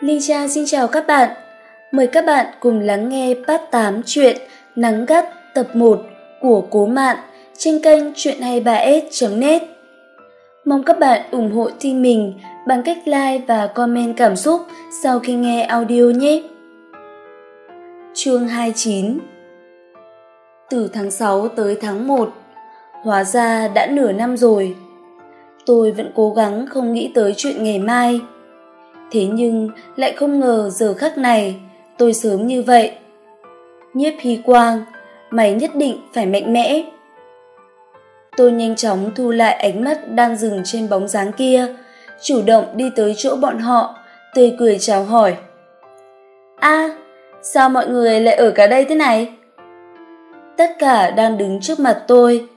Linh Trang xin chào các bạn. Mời các bạn cùng lắng nghe Part 8 chuyện Nắng gắt tập 1 của Cố Mạn trên kênh truyện 23s.net. Mong các bạn ủng hộ team mình bằng cách like và comment cảm xúc sau khi nghe audio nhé. Chương 29 Từ tháng 6 tới tháng 1 Hóa ra đã nửa năm rồi. Tôi vẫn cố gắng không nghĩ tới chuyện ngày mai thế nhưng lại không ngờ giờ khắc này, tôi sớm như vậy. Nhiếp hy quang, mày nhất định phải mạnh mẽ. Tôi nhanh chóng thu lại ánh mắt đang dừng trên bóng dáng kia, chủ động đi tới chỗ bọn họ, tươi cười chào hỏi. A, sao mọi người lại ở cả đây thế này? Tất cả đang đứng trước mặt tôi.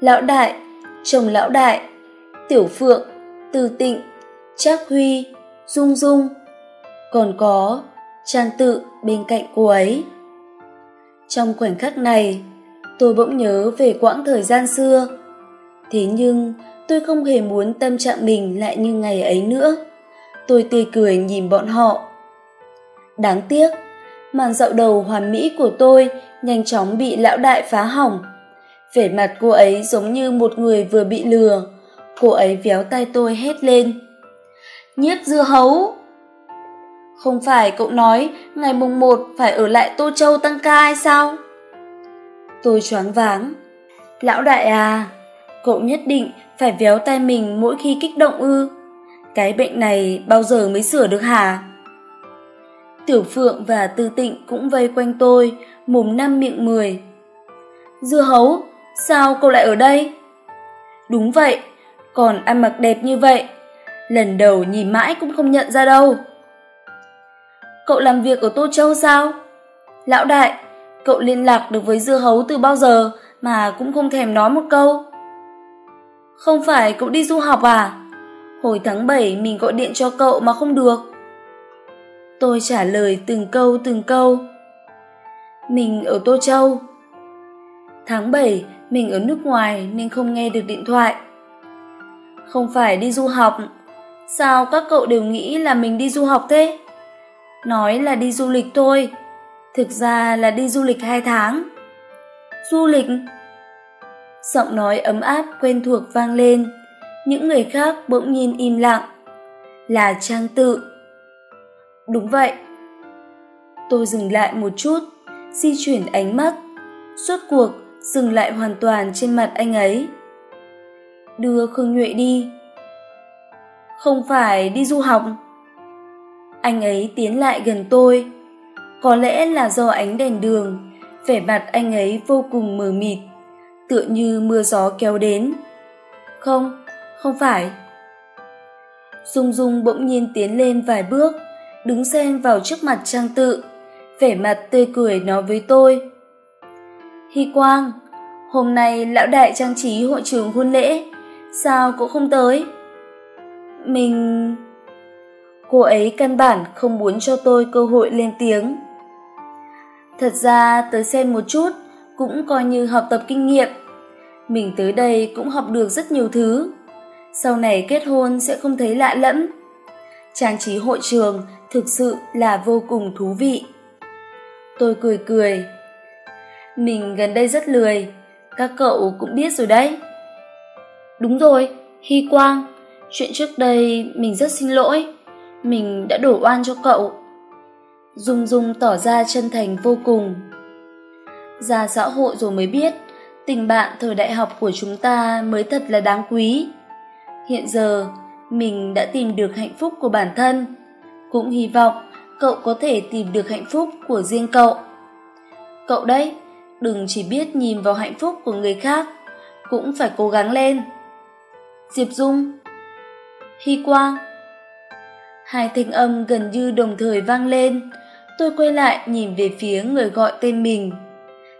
Lão đại, chồng lão đại, tiểu phượng từ tịnh, trác huy dung dung. Còn có trang tự bên cạnh cô ấy. Trong khoảnh khắc này, tôi bỗng nhớ về quãng thời gian xưa. Thế nhưng, tôi không hề muốn tâm trạng mình lại như ngày ấy nữa. Tôi tươi cười nhìn bọn họ. Đáng tiếc, màn dạo đầu hoàn mỹ của tôi nhanh chóng bị lão đại phá hỏng. Vẻ mặt cô ấy giống như một người vừa bị lừa. Cô ấy véo tay tôi hét lên nhiếp dưa hấu. Không phải cậu nói ngày mùng một phải ở lại tô châu tăng ca hay sao? Tôi choáng váng. Lão đại à cậu nhất định phải véo tay mình mỗi khi kích động ư? Cái bệnh này bao giờ mới sửa được hả? Tiểu phượng và tư tịnh cũng vây quanh tôi, mồm năm miệng mười. Dưa hấu, sao cậu lại ở đây? Đúng vậy, còn ăn mặc đẹp như vậy lần đầu nhìn mãi cũng không nhận ra đâu. Cậu làm việc ở tô châu sao? Lão đại, cậu liên lạc được với dưa hấu từ bao giờ mà cũng không thèm nói một câu. Không phải cậu đi du học à? Hồi tháng bảy mình gọi điện cho cậu mà không được. Tôi trả lời từng câu từng câu. Mình ở tô châu. Tháng bảy mình ở nước ngoài nên không nghe được điện thoại. Không phải đi du học sao các cậu đều nghĩ là mình đi du học thế? Nói là đi du lịch thôi, thực ra là đi du lịch hai tháng. Du lịch? Giọng nói ấm áp quen thuộc vang lên, những người khác bỗng nhiên im lặng. Là trang tự. Đúng vậy. Tôi dừng lại một chút, di chuyển ánh mắt. Suốt cuộc, dừng lại hoàn toàn trên mặt anh ấy. Đưa khương nhuệ đi không phải đi du học. Anh ấy tiến lại gần tôi. Có lẽ là do ánh đèn đường, vẻ mặt anh ấy vô cùng mờ mịt, tựa như mưa gió kéo đến. Không không phải. Dung dung bỗng nhiên tiến lên vài bước, đứng xen vào trước mặt trang tự, vẻ mặt tươi cười nói với tôi. Hy quang, hôm nay lão đại trang trí hội trường hôn lễ, sao cũng không tới? Mình cô ấy căn bản không muốn cho tôi cơ hội lên tiếng. Thật ra, tới xem một chút, cũng coi như học tập kinh nghiệm. Mình tới đây cũng học được rất nhiều thứ. Sau này kết hôn sẽ không thấy lạ lẫm. Trang trí hội trường thực sự là vô cùng thú vị. Tôi cười cười. Mình gần đây rất lười. Các cậu cũng biết rồi đấy. Đúng rồi, hy quang chuyện trước đây mình rất xin lỗi. Mình đã đổ oan cho cậu. Dung dung tỏ ra chân thành vô cùng. Ra xã hội rồi mới biết, tình bạn thời đại học của chúng ta mới thật là đáng quý. Hiện giờ, mình đã tìm được hạnh phúc của bản thân. Cũng hy vọng cậu có thể tìm được hạnh phúc của riêng cậu. Cậu đấy, đừng chỉ biết nhìn vào hạnh phúc của người khác, cũng phải cố gắng lên. Diệp dung hy quang. Hai thanh âm gần như đồng thời vang lên. Tôi quay lại nhìn về phía người gọi tên mình.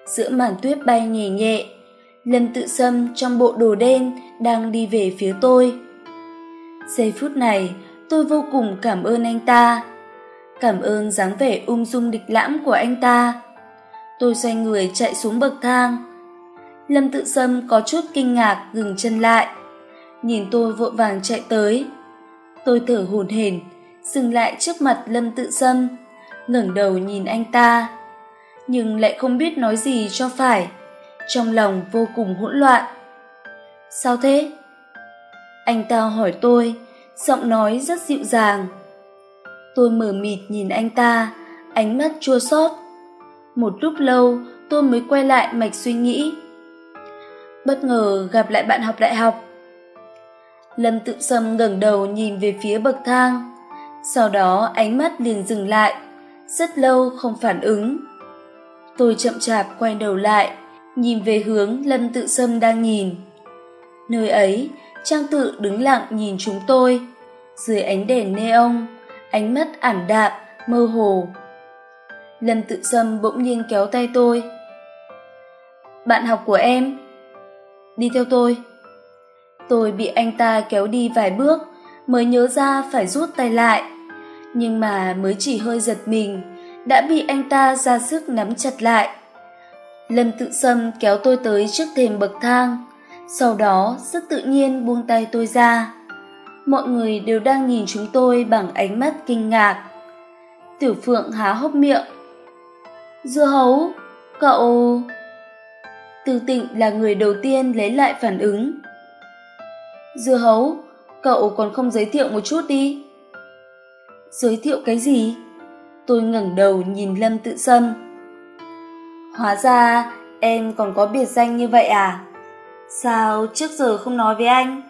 Giữa màn tuyết bay nhẹ nhẹ, lâm tự sâm trong bộ đồ đen đang đi về phía tôi. Giây phút này, tôi vô cùng cảm ơn anh ta. Cảm ơn dáng vẻ ung dung địch lãm của anh ta. Tôi xoay người chạy xuống bậc thang. Lâm tự sâm có chút kinh ngạc dừng chân lại nhìn tôi vội vàng chạy tới. Tôi thở hổn hển, dừng lại trước mặt lâm tự sâm ngẩng đầu nhìn anh ta. Nhưng lại không biết nói gì cho phải, trong lòng vô cùng hỗn loạn. Sao thế? Anh ta hỏi tôi, giọng nói rất dịu dàng. Tôi mờ mịt nhìn anh ta, ánh mắt chua xót. Một lúc lâu, tôi mới quay lại mạch suy nghĩ. Bất ngờ gặp lại bạn học đại học lâm tự sâm ngẩng đầu nhìn về phía bậc thang. Sau đó ánh mắt liền dừng lại. Rất lâu không phản ứng. Tôi chậm chạp quay đầu lại, nhìn về hướng lâm tự sâm đang nhìn. Nơi ấy, trang tự đứng lặng nhìn chúng tôi. Dưới ánh đèn neon, ánh mắt ảm đạm, mơ hồ. Lâm tự sâm bỗng nhiên kéo tay tôi. Bạn học của em, đi theo tôi tôi bị anh ta kéo đi vài bước mới nhớ ra phải rút tay lại. Nhưng mà mới chỉ hơi giật mình, đã bị anh ta ra sức nắm chặt lại. Lâm tự sâm kéo tôi tới trước thềm bậc thang, sau đó rất tự nhiên buông tay tôi ra. Mọi người đều đang nhìn chúng tôi bằng ánh mắt kinh ngạc. Tiểu phượng há hốc miệng. Dưa hấu, cậu từ tịnh là người đầu tiên lấy lại phản ứng dưa hấu, cậu còn không giới thiệu một chút đi. Giới thiệu cái gì? Tôi ngẩng đầu nhìn lâm tự sâm hóa ra em còn có biệt danh như vậy à? Sao trước giờ không nói với anh?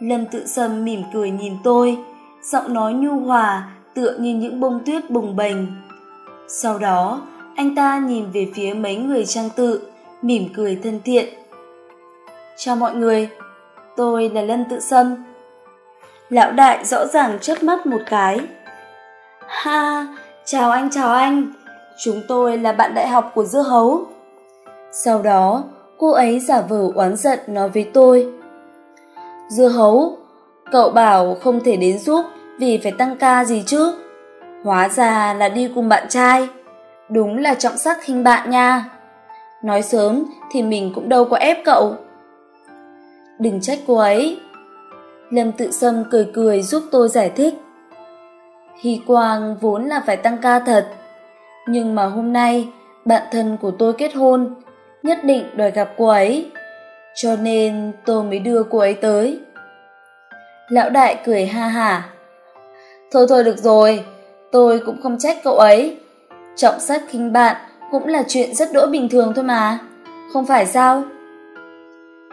Lâm tự sâm mỉm cười nhìn tôi, giọng nói nhu hòa tựa như những bông tuyết bùng bềnh. Sau đó, anh ta nhìn về phía mấy người trang tự, mỉm cười thân thiện. Chào mọi người tôi là lân tự sâm. Lão đại rõ ràng chớp mắt một cái. Ha, chào anh chào anh. Chúng tôi là bạn đại học của dưa hấu. Sau đó, cô ấy giả vờ oán giận nói với tôi. Dưa hấu, cậu bảo không thể đến giúp vì phải tăng ca gì chứ? Hóa ra là đi cùng bạn trai. Đúng là trọng sắc khinh bạn nha. Nói sớm thì mình cũng đâu có ép cậu đừng trách cô ấy. Lâm tự sâm cười cười giúp tôi giải thích. Hy quang vốn là phải tăng ca thật, nhưng mà hôm nay bạn thân của tôi kết hôn, nhất định đòi gặp cô ấy, cho nên tôi mới đưa cô ấy tới. Lão đại cười ha hả thôi thôi được rồi, tôi cũng không trách cậu ấy. Trọng sắc khinh bạn cũng là chuyện rất đỗi bình thường thôi mà. Không phải sao?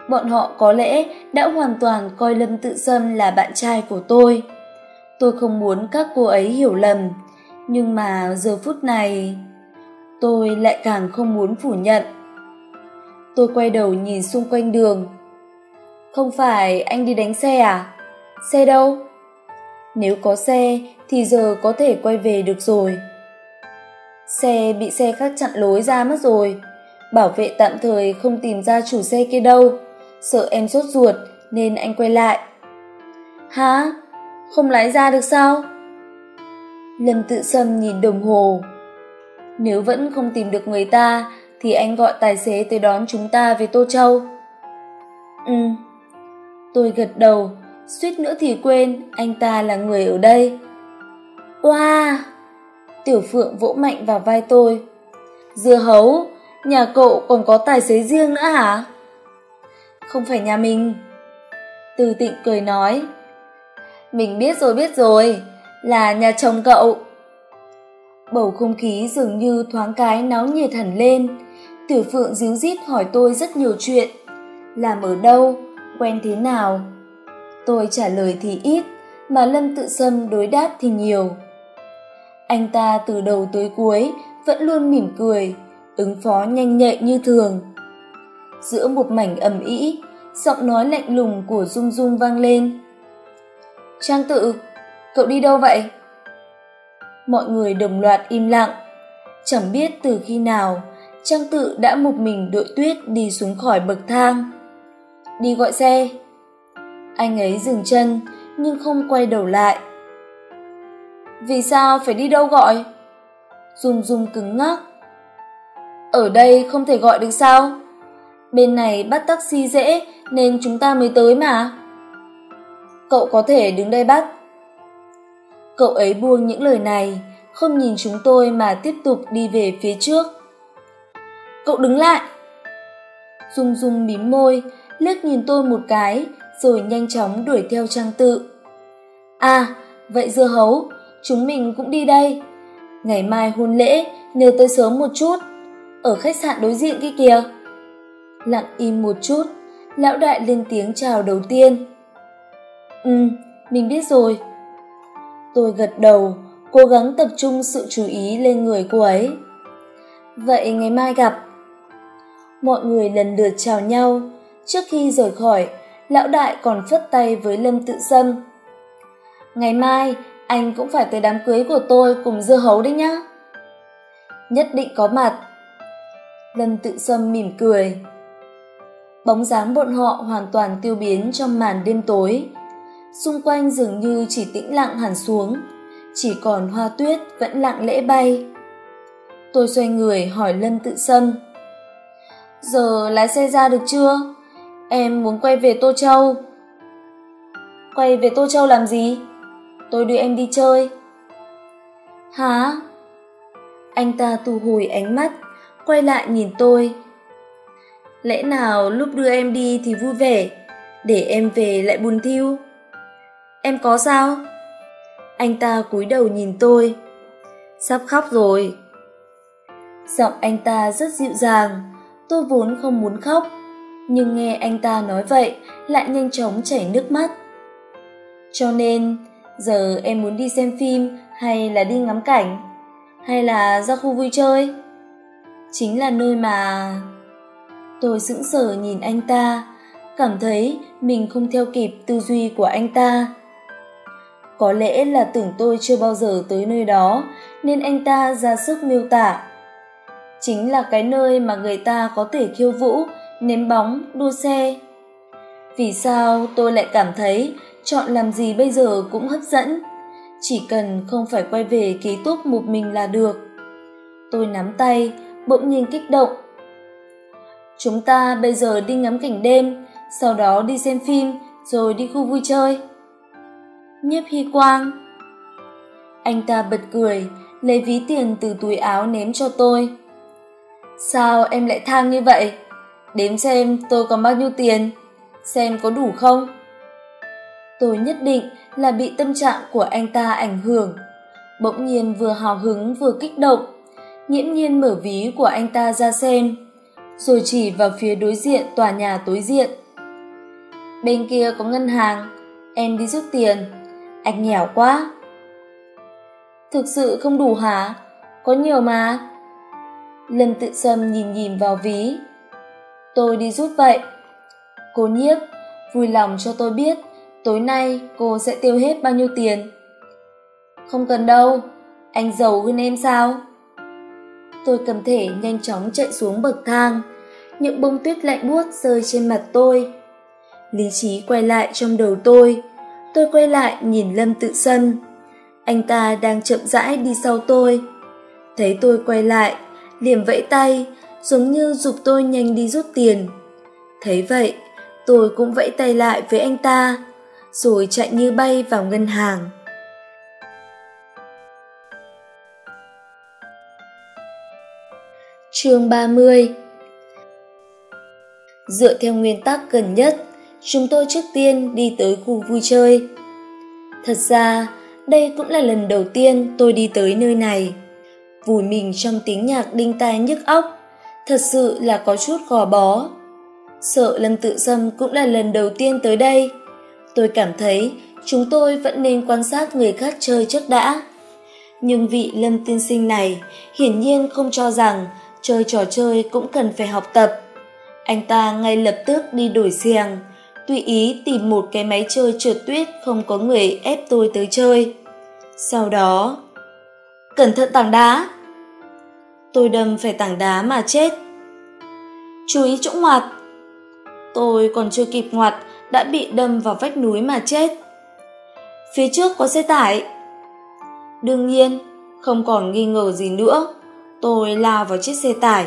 Bọn họ có lẽ đã hoàn toàn coi lâm tự sâm là bạn trai của tôi. Tôi không muốn các cô ấy hiểu lầm, nhưng mà giờ phút này, tôi lại càng không muốn phủ nhận. Tôi quay đầu nhìn xung quanh đường. Không phải anh đi đánh xe à? Xe đâu? Nếu có xe, thì giờ có thể quay về được rồi. Xe bị xe khác chặn lối ra mất rồi. Bảo vệ tạm thời không tìm ra chủ xe kia đâu sợ em sốt ruột nên anh quay lại. Hả? Không lái ra được sao? Lâm tự sâm nhìn đồng hồ. Nếu vẫn không tìm được người ta, thì anh gọi tài xế tới đón chúng ta về tô châu. Ừ. Tôi gật đầu. Suýt nữa thì quên, anh ta là người ở đây. Oa! Tiểu phượng vỗ mạnh vào vai tôi. Dưa hấu, nhà cậu còn có tài xế riêng nữa hả? Không phải nhà mình. Từ tịnh cười nói, mình biết rồi biết rồi, là nhà chồng cậu. Bầu không khí dường như thoáng cái náo nhiệt hẳn lên. Tiểu phượng díu dít hỏi tôi rất nhiều chuyện. Làm ở đâu? Quen thế nào? Tôi trả lời thì ít, mà lâm tự sâm đối đáp thì nhiều. Anh ta từ đầu tới cuối vẫn luôn mỉm cười, ứng phó nhanh nhạy như thường giữa một mảnh ầm ĩ, giọng nói lạnh lùng của dung dung vang lên. Trang tự, cậu đi đâu vậy? Mọi người đồng loạt im lặng. Chẳng biết từ khi nào, trang tự đã một mình đội tuyết đi xuống khỏi bậc thang. Đi gọi xe. Anh ấy dừng chân, nhưng không quay đầu lại. Vì sao phải đi đâu gọi? Dung dung cứng ngắc. Ở đây không thể gọi được sao? Bên này bắt taxi dễ, nên chúng ta mới tới mà. Cậu có thể đứng đây bắt. Cậu ấy buông những lời này, không nhìn chúng tôi mà tiếp tục đi về phía trước. Cậu đứng lại. Dung dung mím môi, liếc nhìn tôi một cái, rồi nhanh chóng đuổi theo trang tự. À vậy dưa hấu, chúng mình cũng đi đây. Ngày mai hôn lễ nhờ tới sớm một chút. Ở khách sạn đối diện kia kìa lặng im một chút. Lão đại lên tiếng chào đầu tiên. Ừ mình biết rồi. Tôi gật đầu, cố gắng tập trung sự chú ý lên người cô ấy. Vậy ngày mai gặp. Mọi người lần lượt chào nhau. Trước khi rời khỏi, lão đại còn phất tay với lâm tự sâm ngày mai, anh cũng phải tới đám cưới của tôi cùng dưa hấu đấy nhá. Nhất định có mặt. Lâm tự sâm mỉm cười bóng dáng bọn họ hoàn toàn tiêu biến trong màn đêm tối. Xung quanh dường như chỉ tĩnh lặng hẳn xuống, chỉ còn hoa tuyết vẫn lặng lẽ bay. Tôi xoay người hỏi lâm tự sâm, giờ lái xe ra được chưa? Em muốn quay về tô châu. Quay về tô châu làm gì? Tôi đưa em đi chơi. Hả? Anh ta thu hồi ánh mắt, quay lại nhìn tôi lẽ nào lúc đưa em đi thì vui vẻ, để em về lại buồn thiu? Em có sao? Anh ta cúi đầu nhìn tôi. Sắp khóc rồi. Giọng anh ta rất dịu dàng. Tôi vốn không muốn khóc, nhưng nghe anh ta nói vậy lại nhanh chóng chảy nước mắt. Cho nên, giờ em muốn đi xem phim hay là đi ngắm cảnh? Hay là ra khu vui chơi? Chính là nơi mà tôi sững sờ nhìn anh ta, cảm thấy mình không theo kịp tư duy của anh ta. Có lẽ là tưởng tôi chưa bao giờ tới nơi đó, nên anh ta ra sức miêu tả. Chính là cái nơi mà người ta có thể khiêu vũ, ném bóng, đua xe. Vì sao tôi lại cảm thấy chọn làm gì bây giờ cũng hấp dẫn? Chỉ cần không phải quay về ký túc một mình là được. Tôi nắm tay, bỗng nhiên kích động chúng ta bây giờ đi ngắm cảnh đêm, sau đó đi xem phim, rồi đi khu vui chơi. Nhiếp hy quang. Anh ta bật cười, lấy ví tiền từ túi áo ném cho tôi. Sao em lại tham như vậy? Đếm xem tôi còn bao nhiêu tiền, xem có đủ không? Tôi nhất định là bị tâm trạng của anh ta ảnh hưởng. Bỗng nhiên vừa hào hứng vừa kích động, nghiễm nhiên mở ví của anh ta ra xem rồi chỉ vào phía đối diện tòa nhà tối diện. Bên kia có ngân hàng, em đi rút tiền. Anh nghèo quá. Thực sự không đủ hả? Có nhiều mà. Lâm tự sâm nhìn nhìn vào ví. Tôi đi rút vậy. Cô nhiếp, vui lòng cho tôi biết tối nay cô sẽ tiêu hết bao nhiêu tiền. Không cần đâu. Anh giàu hơn em sao? Tôi cầm thể nhanh chóng chạy xuống bậc thang những bông tuyết lạnh buốt rơi trên mặt tôi. Lý trí quay lại trong đầu tôi. Tôi quay lại nhìn lâm tự sân. Anh ta đang chậm rãi đi sau tôi. Thấy tôi quay lại, liền vẫy tay, giống như giục tôi nhanh đi rút tiền. Thấy vậy, tôi cũng vẫy tay lại với anh ta, rồi chạy như bay vào ngân hàng. Chương ba mươi dựa theo nguyên tắc gần nhất, chúng tôi trước tiên đi tới khu vui chơi. Thật ra, đây cũng là lần đầu tiên tôi đi tới nơi này. Vùi mình trong tiếng nhạc đinh tai nhức óc, thật sự là có chút gò bó. Sợ lâm tự sâm cũng là lần đầu tiên tới đây. Tôi cảm thấy chúng tôi vẫn nên quan sát người khác chơi trước đã. Nhưng vị lâm tiên sinh này hiển nhiên không cho rằng chơi trò chơi cũng cần phải học tập anh ta ngay lập tức đi đổi xiềng. Tùy ý tìm một cái máy chơi trượt tuyết không có người ép tôi tới chơi. Sau đó, cẩn thận tảng đá. Tôi đâm phải tảng đá mà chết. Chú ý chỗ ngoặt. Tôi còn chưa kịp ngoặt, đã bị đâm vào vách núi mà chết. Phía trước có xe tải. Đương nhiên, không còn nghi ngờ gì nữa, tôi lao vào chiếc xe tải.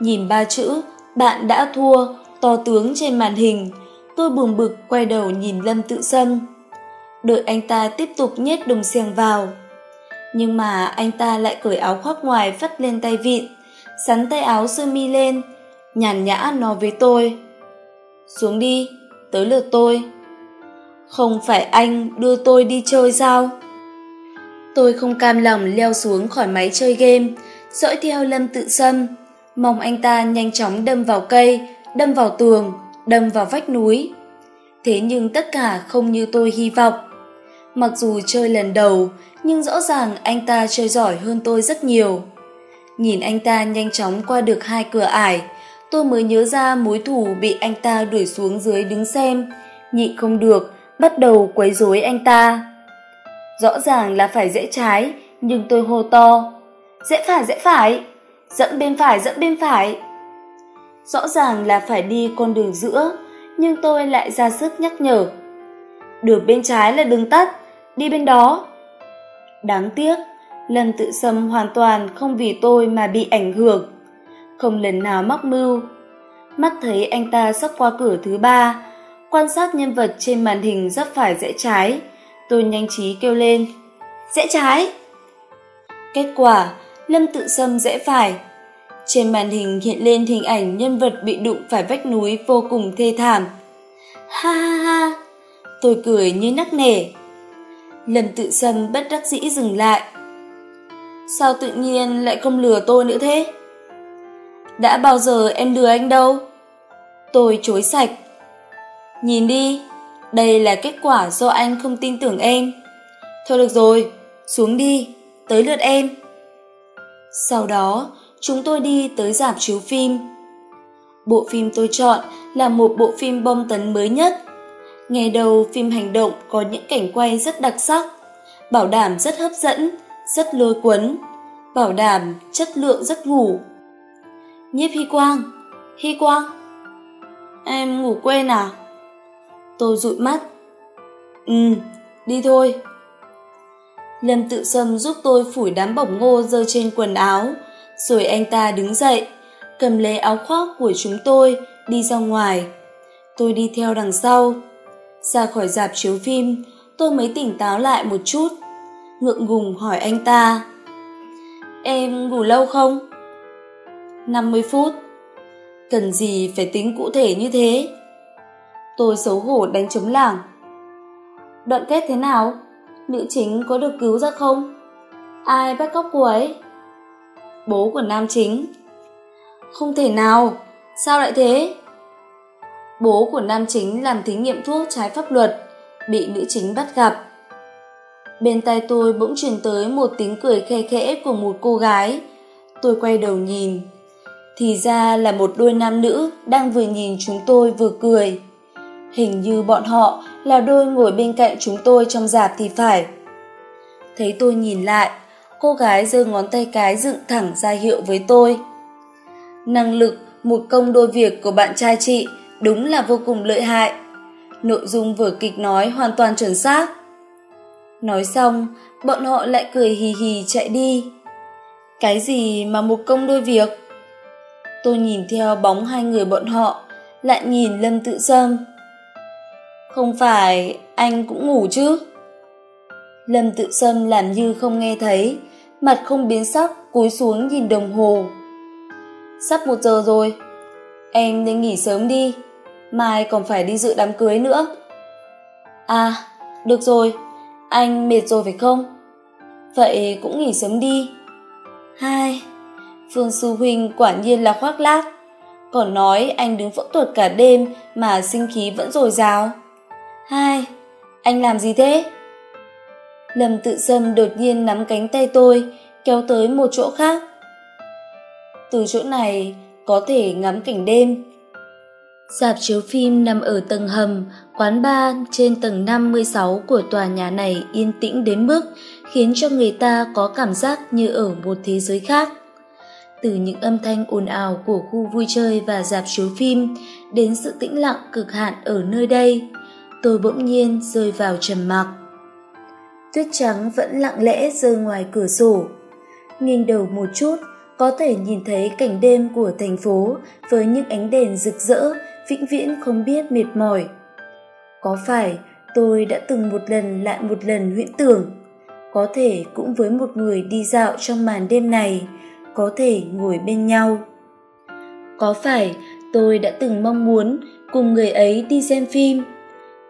Nhìn ba chữ bạn đã thua, to tướng trên màn hình. Tôi buồn bực quay đầu nhìn lâm tự sâm. Đợi anh ta tiếp tục nhét đồng xiềng vào. Nhưng mà anh ta lại cởi áo khoác ngoài vắt lên tay vịn, sắn tay áo sơ mi lên, nhàn nhã nói với tôi, xuống đi, tới lượt tôi. Không phải anh đưa tôi đi chơi sao? Tôi không cam lòng leo xuống khỏi máy chơi game, dõi theo lâm tự sâm mong anh ta nhanh chóng đâm vào cây, đâm vào tường, đâm vào vách núi. Thế nhưng tất cả không như tôi hy vọng. Mặc dù chơi lần đầu, nhưng rõ ràng anh ta chơi giỏi hơn tôi rất nhiều. Nhìn anh ta nhanh chóng qua được hai cửa ải, tôi mới nhớ ra mối thù bị anh ta đuổi xuống dưới đứng xem. Nhịn không được, bắt đầu quấy rối anh ta. Rõ ràng là phải rẽ trái, nhưng tôi hô to rẽ phải rẽ phải! Dẫn bên phải, dẫn bên phải. Rõ ràng là phải đi con đường giữa, nhưng tôi lại ra sức nhắc nhở. Đường bên trái là đường tắt, đi bên đó. Đáng tiếc lần tự xâm hoàn toàn không vì tôi mà bị ảnh hưởng. Không lần nào mắc mưu. Mắt thấy anh ta sắp qua cửa thứ ba, quan sát nhân vật trên màn hình rất phải rẽ trái, tôi nhanh trí kêu lên rẽ trái! Kết quả lâm tự sâm rẽ phải. Trên màn hình hiện lên hình ảnh nhân vật bị đụng phải vách núi vô cùng thê thảm. Ha ha ha. Tôi cười như nắc nể lâm tự sâm bất đắc dĩ dừng lại. Sao tự nhiên lại không lừa tôi nữa thế? Đã bao giờ em lừa anh đâu? Tôi chối sạch. Nhìn đi, đây là kết quả do anh không tin tưởng em. Thôi được rồi, xuống đi, tới lượt em sau đó, chúng tôi đi tới dạp chiếu phim. Bộ phim tôi chọn là một bộ phim bom tấn mới nhất. Ngày đầu phim hành động có những cảnh quay rất đặc sắc, bảo đảm rất hấp dẫn, rất lôi cuốn, bảo đảm chất lượng rất ngủ. Nhiếp hy quang hy quang, em ngủ quên à? Tôi dụi mắt. Ừ đi thôi lâm tự sâm giúp tôi phủi đám bỏng ngô rơi trên quần áo. Rồi anh ta đứng dậy, cầm lấy áo khoác của chúng tôi, đi ra ngoài. Tôi đi theo đằng sau. Ra khỏi dạp chiếu phim, tôi mới tỉnh táo lại một chút. Ngượng ngùng hỏi anh ta, em ngủ lâu không? Năm mươi phút. Cần gì phải tính cụ thể như thế? Tôi xấu hổ đánh trống lảng. Đoạn kết thế nào? Nữ chính có được cứu ra không? Ai bắt cóc cô ấy? Bố của nam chính. Không thể nào. Sao lại thế? Bố của nam chính làm thí nghiệm thuốc trái pháp luật, bị nữ chính bắt gặp. Bên tai tôi bỗng truyền tới một tiếng cười khe khẽ của một cô gái. Tôi quay đầu nhìn. Thì ra là một đôi nam nữ đang vừa nhìn chúng tôi vừa cười. Hình như bọn họ là đôi ngồi bên cạnh chúng tôi trong dạp thì phải. Thấy tôi nhìn lại, cô gái giơ ngón tay cái dựng thẳng ra hiệu với tôi. Năng lực, một công đôi việc của bạn trai chị đúng là vô cùng lợi hại. Nội dung vở kịch nói hoàn toàn chuẩn xác. Nói xong, bọn họ lại cười hì hì chạy đi. Cái gì mà một công đôi việc? Tôi nhìn theo bóng hai người bọn họ, lại nhìn lâm tự sâm không phải anh cũng ngủ chứ? Lâm tự sâm làm như không nghe thấy, mặt không biến sắc, cúi xuống nhìn đồng hồ. Sắp một giờ rồi, em nên nghỉ sớm đi, mai còn phải đi dự đám cưới nữa. À được rồi, anh mệt rồi phải không? Vậy cũng nghỉ sớm đi. Hai, phương sư huynh quả nhiên là khoác lác. Còn nói anh đứng phẫu thuật cả đêm mà sinh khí vẫn dồi dào hai, anh làm gì thế? Lâm tự sâm đột nhiên nắm cánh tay tôi, kéo tới một chỗ khác. Từ chỗ này có thể ngắm cảnh đêm. Dạp chiếu phim nằm ở tầng hầm, quán bar trên tầng năm mươi sáu của tòa nhà này yên tĩnh đến mức khiến cho người ta có cảm giác như ở một thế giới khác. Từ những âm thanh ồn ào của khu vui chơi và dạp chiếu phim đến sự tĩnh lặng cực hạn ở nơi đây tôi bỗng nhiên rơi vào trầm mặc. Tuyết trắng vẫn lặng lẽ rơi ngoài cửa sổ. Nghiêng đầu một chút, có thể nhìn thấy cảnh đêm của thành phố với những ánh đèn rực rỡ, vĩnh viễn không biết mệt mỏi. Có phải tôi đã từng một lần lại một lần huyễn tưởng? Có thể cũng với một người đi dạo trong màn đêm này, có thể ngồi bên nhau. Có phải tôi đã từng mong muốn cùng người ấy đi xem phim?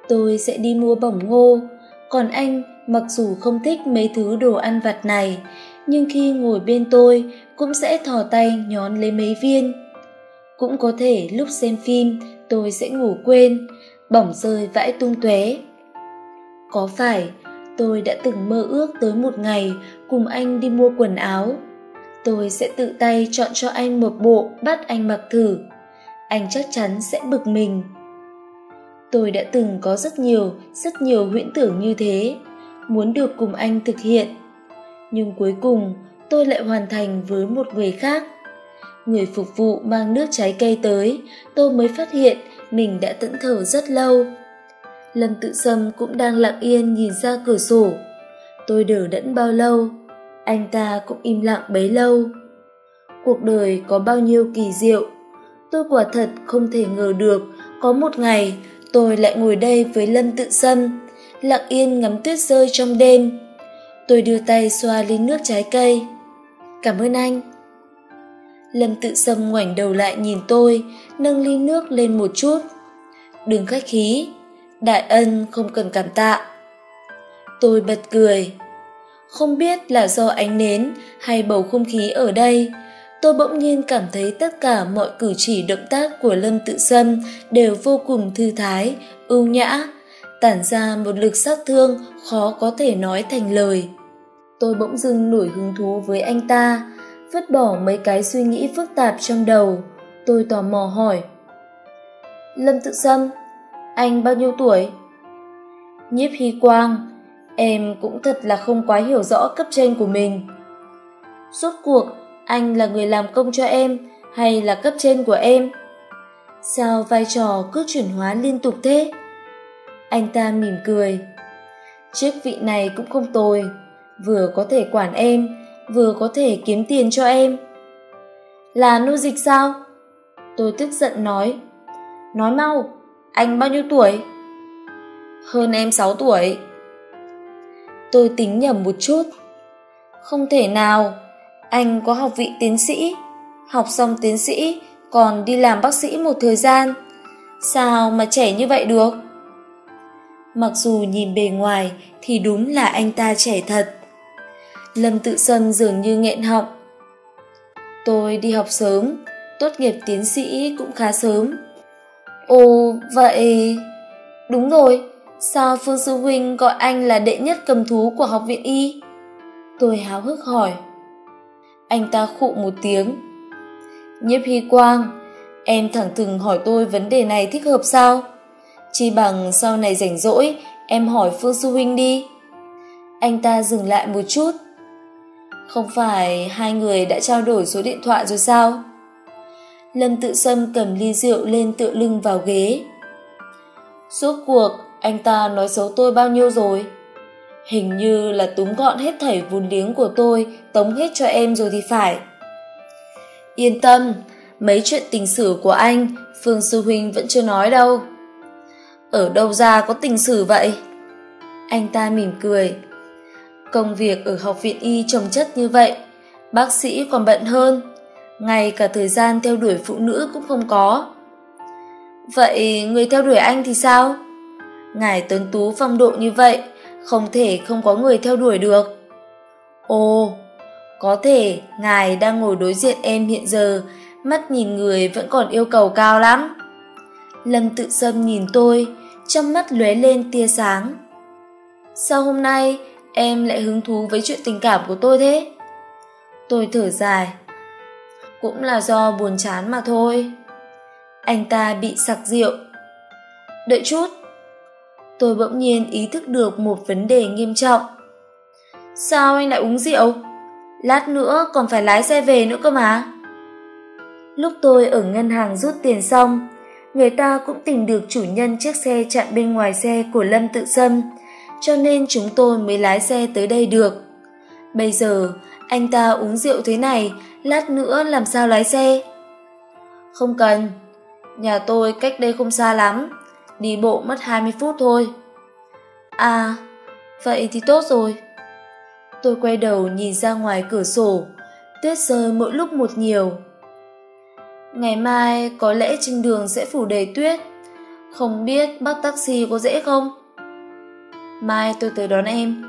Tôi sẽ đi mua bỏng ngô. Còn anh, mặc dù không thích mấy thứ đồ ăn vặt này, nhưng khi ngồi bên tôi cũng sẽ thò tay nhón lấy mấy viên. Cũng có thể lúc xem phim, tôi sẽ ngủ quên, bỏng rơi vãi tung tóe. Có phải tôi đã từng mơ ước tới một ngày cùng anh đi mua quần áo? Tôi sẽ tự tay chọn cho anh một bộ bắt anh mặc thử. Anh chắc chắn sẽ bực mình tôi đã từng có rất nhiều rất nhiều huyễn tưởng như thế, muốn được cùng anh thực hiện. Nhưng cuối cùng, tôi lại hoàn thành với một người khác. Người phục vụ mang nước trái cây tới, tôi mới phát hiện mình đã tẫn thở rất lâu. Lâm tự sâm cũng đang lặng yên nhìn ra cửa sổ. Tôi đờ đẫn bao lâu, anh ta cũng im lặng bấy lâu. Cuộc đời có bao nhiêu kỳ diệu, tôi quả thật không thể ngờ được có một ngày tôi lại ngồi đây với lâm tự sâm, lặng yên ngắm tuyết rơi trong đêm. Tôi đưa tay xoa ly nước trái cây. Cảm ơn anh. Lâm tự sâm ngoảnh đầu lại nhìn tôi, nâng ly nước lên một chút. Đừng khách khí, đại ân không cần cảm tạ. Tôi bật cười. Không biết là do ánh nến hay bầu không khí ở đây tôi bỗng nhiên cảm thấy tất cả mọi cử chỉ động tác của lâm tự sâm đều vô cùng thư thái, ưu nhã, tản ra một lực sát thương khó có thể nói thành lời. Tôi bỗng dưng nổi hứng thú với anh ta, vứt bỏ mấy cái suy nghĩ phức tạp trong đầu. Tôi tò mò hỏi, lâm tự sâm, anh bao nhiêu tuổi? Nhiếp hy quang, em cũng thật là không quá hiểu rõ cấp trên của mình. Rốt cuộc anh là người làm công cho em hay là cấp trên của em? Sao vai trò cứ chuyển hóa liên tục thế? Anh ta mỉm cười. Chiếc vị này cũng không tồi. Vừa có thể quản em, vừa có thể kiếm tiền cho em. Là nô dịch sao? Tôi tức giận nói. Nói mau, anh bao nhiêu tuổi? Hơn em sáu tuổi. Tôi tính nhầm một chút. Không thể nào anh có học vị tiến sĩ. Học xong tiến sĩ, còn đi làm bác sĩ một thời gian. Sao mà trẻ như vậy được? Mặc dù nhìn bề ngoài thì đúng là anh ta trẻ thật. Lâm tự sâm dường như nghẹn họng. Tôi đi học sớm, tốt nghiệp tiến sĩ cũng khá sớm. Ồ, vậy đúng rồi, sao phương sư huynh gọi anh là đệ nhất cầm thú của học viện y? Tôi háo hức hỏi anh ta khụ một tiếng. Nhiếp hy quang, em thẳng thừng hỏi tôi vấn đề này thích hợp sao? Chi bằng sau này rảnh rỗi, em hỏi phương sư huynh đi. Anh ta dừng lại một chút. Không phải hai người đã trao đổi số điện thoại rồi sao? Lâm tự sâm cầm ly rượu lên tựa lưng vào ghế. Suốt cuộc, anh ta nói xấu tôi bao nhiêu rồi? Hình như là túm gọn hết thảy vốn liếng của tôi, tống hết cho em rồi thì phải. Yên tâm, mấy chuyện tình sử của anh, phương sư huynh vẫn chưa nói đâu. Ở đâu ra có tình sử vậy? Anh ta mỉm cười. Công việc ở học viện y trồng chất như vậy, bác sĩ còn bận hơn. Ngay cả thời gian theo đuổi phụ nữ cũng không có. Vậy người theo đuổi anh thì sao? Ngài tuấn tú phong độ như vậy không thể không có người theo đuổi được. Ồ, có thể ngài đang ngồi đối diện em hiện giờ, mắt nhìn người vẫn còn yêu cầu cao lắm. Lâm tự sâm nhìn tôi, trong mắt lóe lên tia sáng. Sao hôm nay em lại hứng thú với chuyện tình cảm của tôi thế? Tôi thở dài. Cũng là do buồn chán mà thôi. Anh ta bị sặc rượu. Đợi chút tôi bỗng nhiên ý thức được một vấn đề nghiêm trọng. Sao anh lại uống rượu? Lát nữa còn phải lái xe về nữa cơ mà. Lúc tôi ở ngân hàng rút tiền xong, người ta cũng tìm được chủ nhân chiếc xe chặn bên ngoài xe của lâm tự sâm, cho nên chúng tôi mới lái xe tới đây được. Bây giờ, anh ta uống rượu thế này, lát nữa làm sao lái xe? Không cần, nhà tôi cách đây không xa lắm đi bộ mất hai mươi phút thôi À, vậy thì tốt rồi. Tôi quay đầu nhìn ra ngoài cửa sổ, tuyết rơi mỗi lúc một nhiều. Ngày mai có lẽ trên đường sẽ phủ đầy tuyết, không biết bắt taxi có dễ không? Mai tôi tới đón em.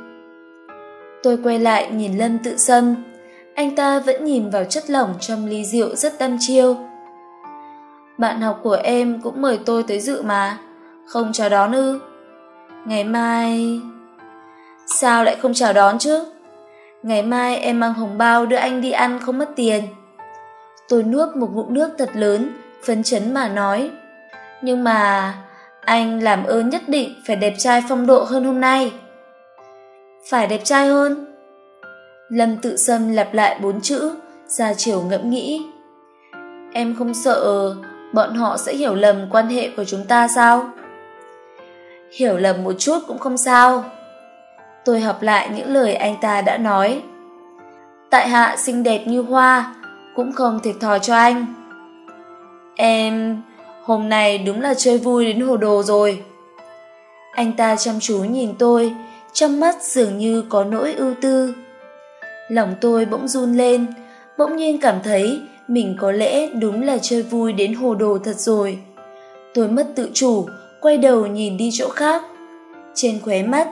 Tôi quay lại nhìn Lâm tự sâm, anh ta vẫn nhìn vào chất lỏng trong ly rượu rất đăm chiêu. Bạn học của em cũng mời tôi tới dự mà, không chào đón ư? Ngày mai... Sao lại không chào đón chứ? Ngày mai em mang hồng bao đưa anh đi ăn không mất tiền. Tôi nuốt một ngụm nước thật lớn, phấn chấn mà nói. Nhưng mà anh làm ơn nhất định phải đẹp trai phong độ hơn hôm nay. Phải đẹp trai hơn. Lâm tự xâm lặp lại bốn chữ, ra chiều ngẫm nghĩ. Em không sợ bọn họ sẽ hiểu lầm quan hệ của chúng ta sao? Hiểu lầm một chút cũng không sao. Tôi học lại những lời anh ta đã nói. Tại hạ xinh đẹp như hoa, cũng không thiệt thòi cho anh. Em, hôm nay đúng là chơi vui đến hồ đồ rồi. Anh ta chăm chú nhìn tôi, trong mắt dường như có nỗi ưu tư. Lòng tôi bỗng run lên, bỗng nhiên cảm thấy mình có lẽ đúng là chơi vui đến hồ đồ thật rồi. Tôi mất tự chủ, quay đầu nhìn đi chỗ khác. Trên khóe mắt,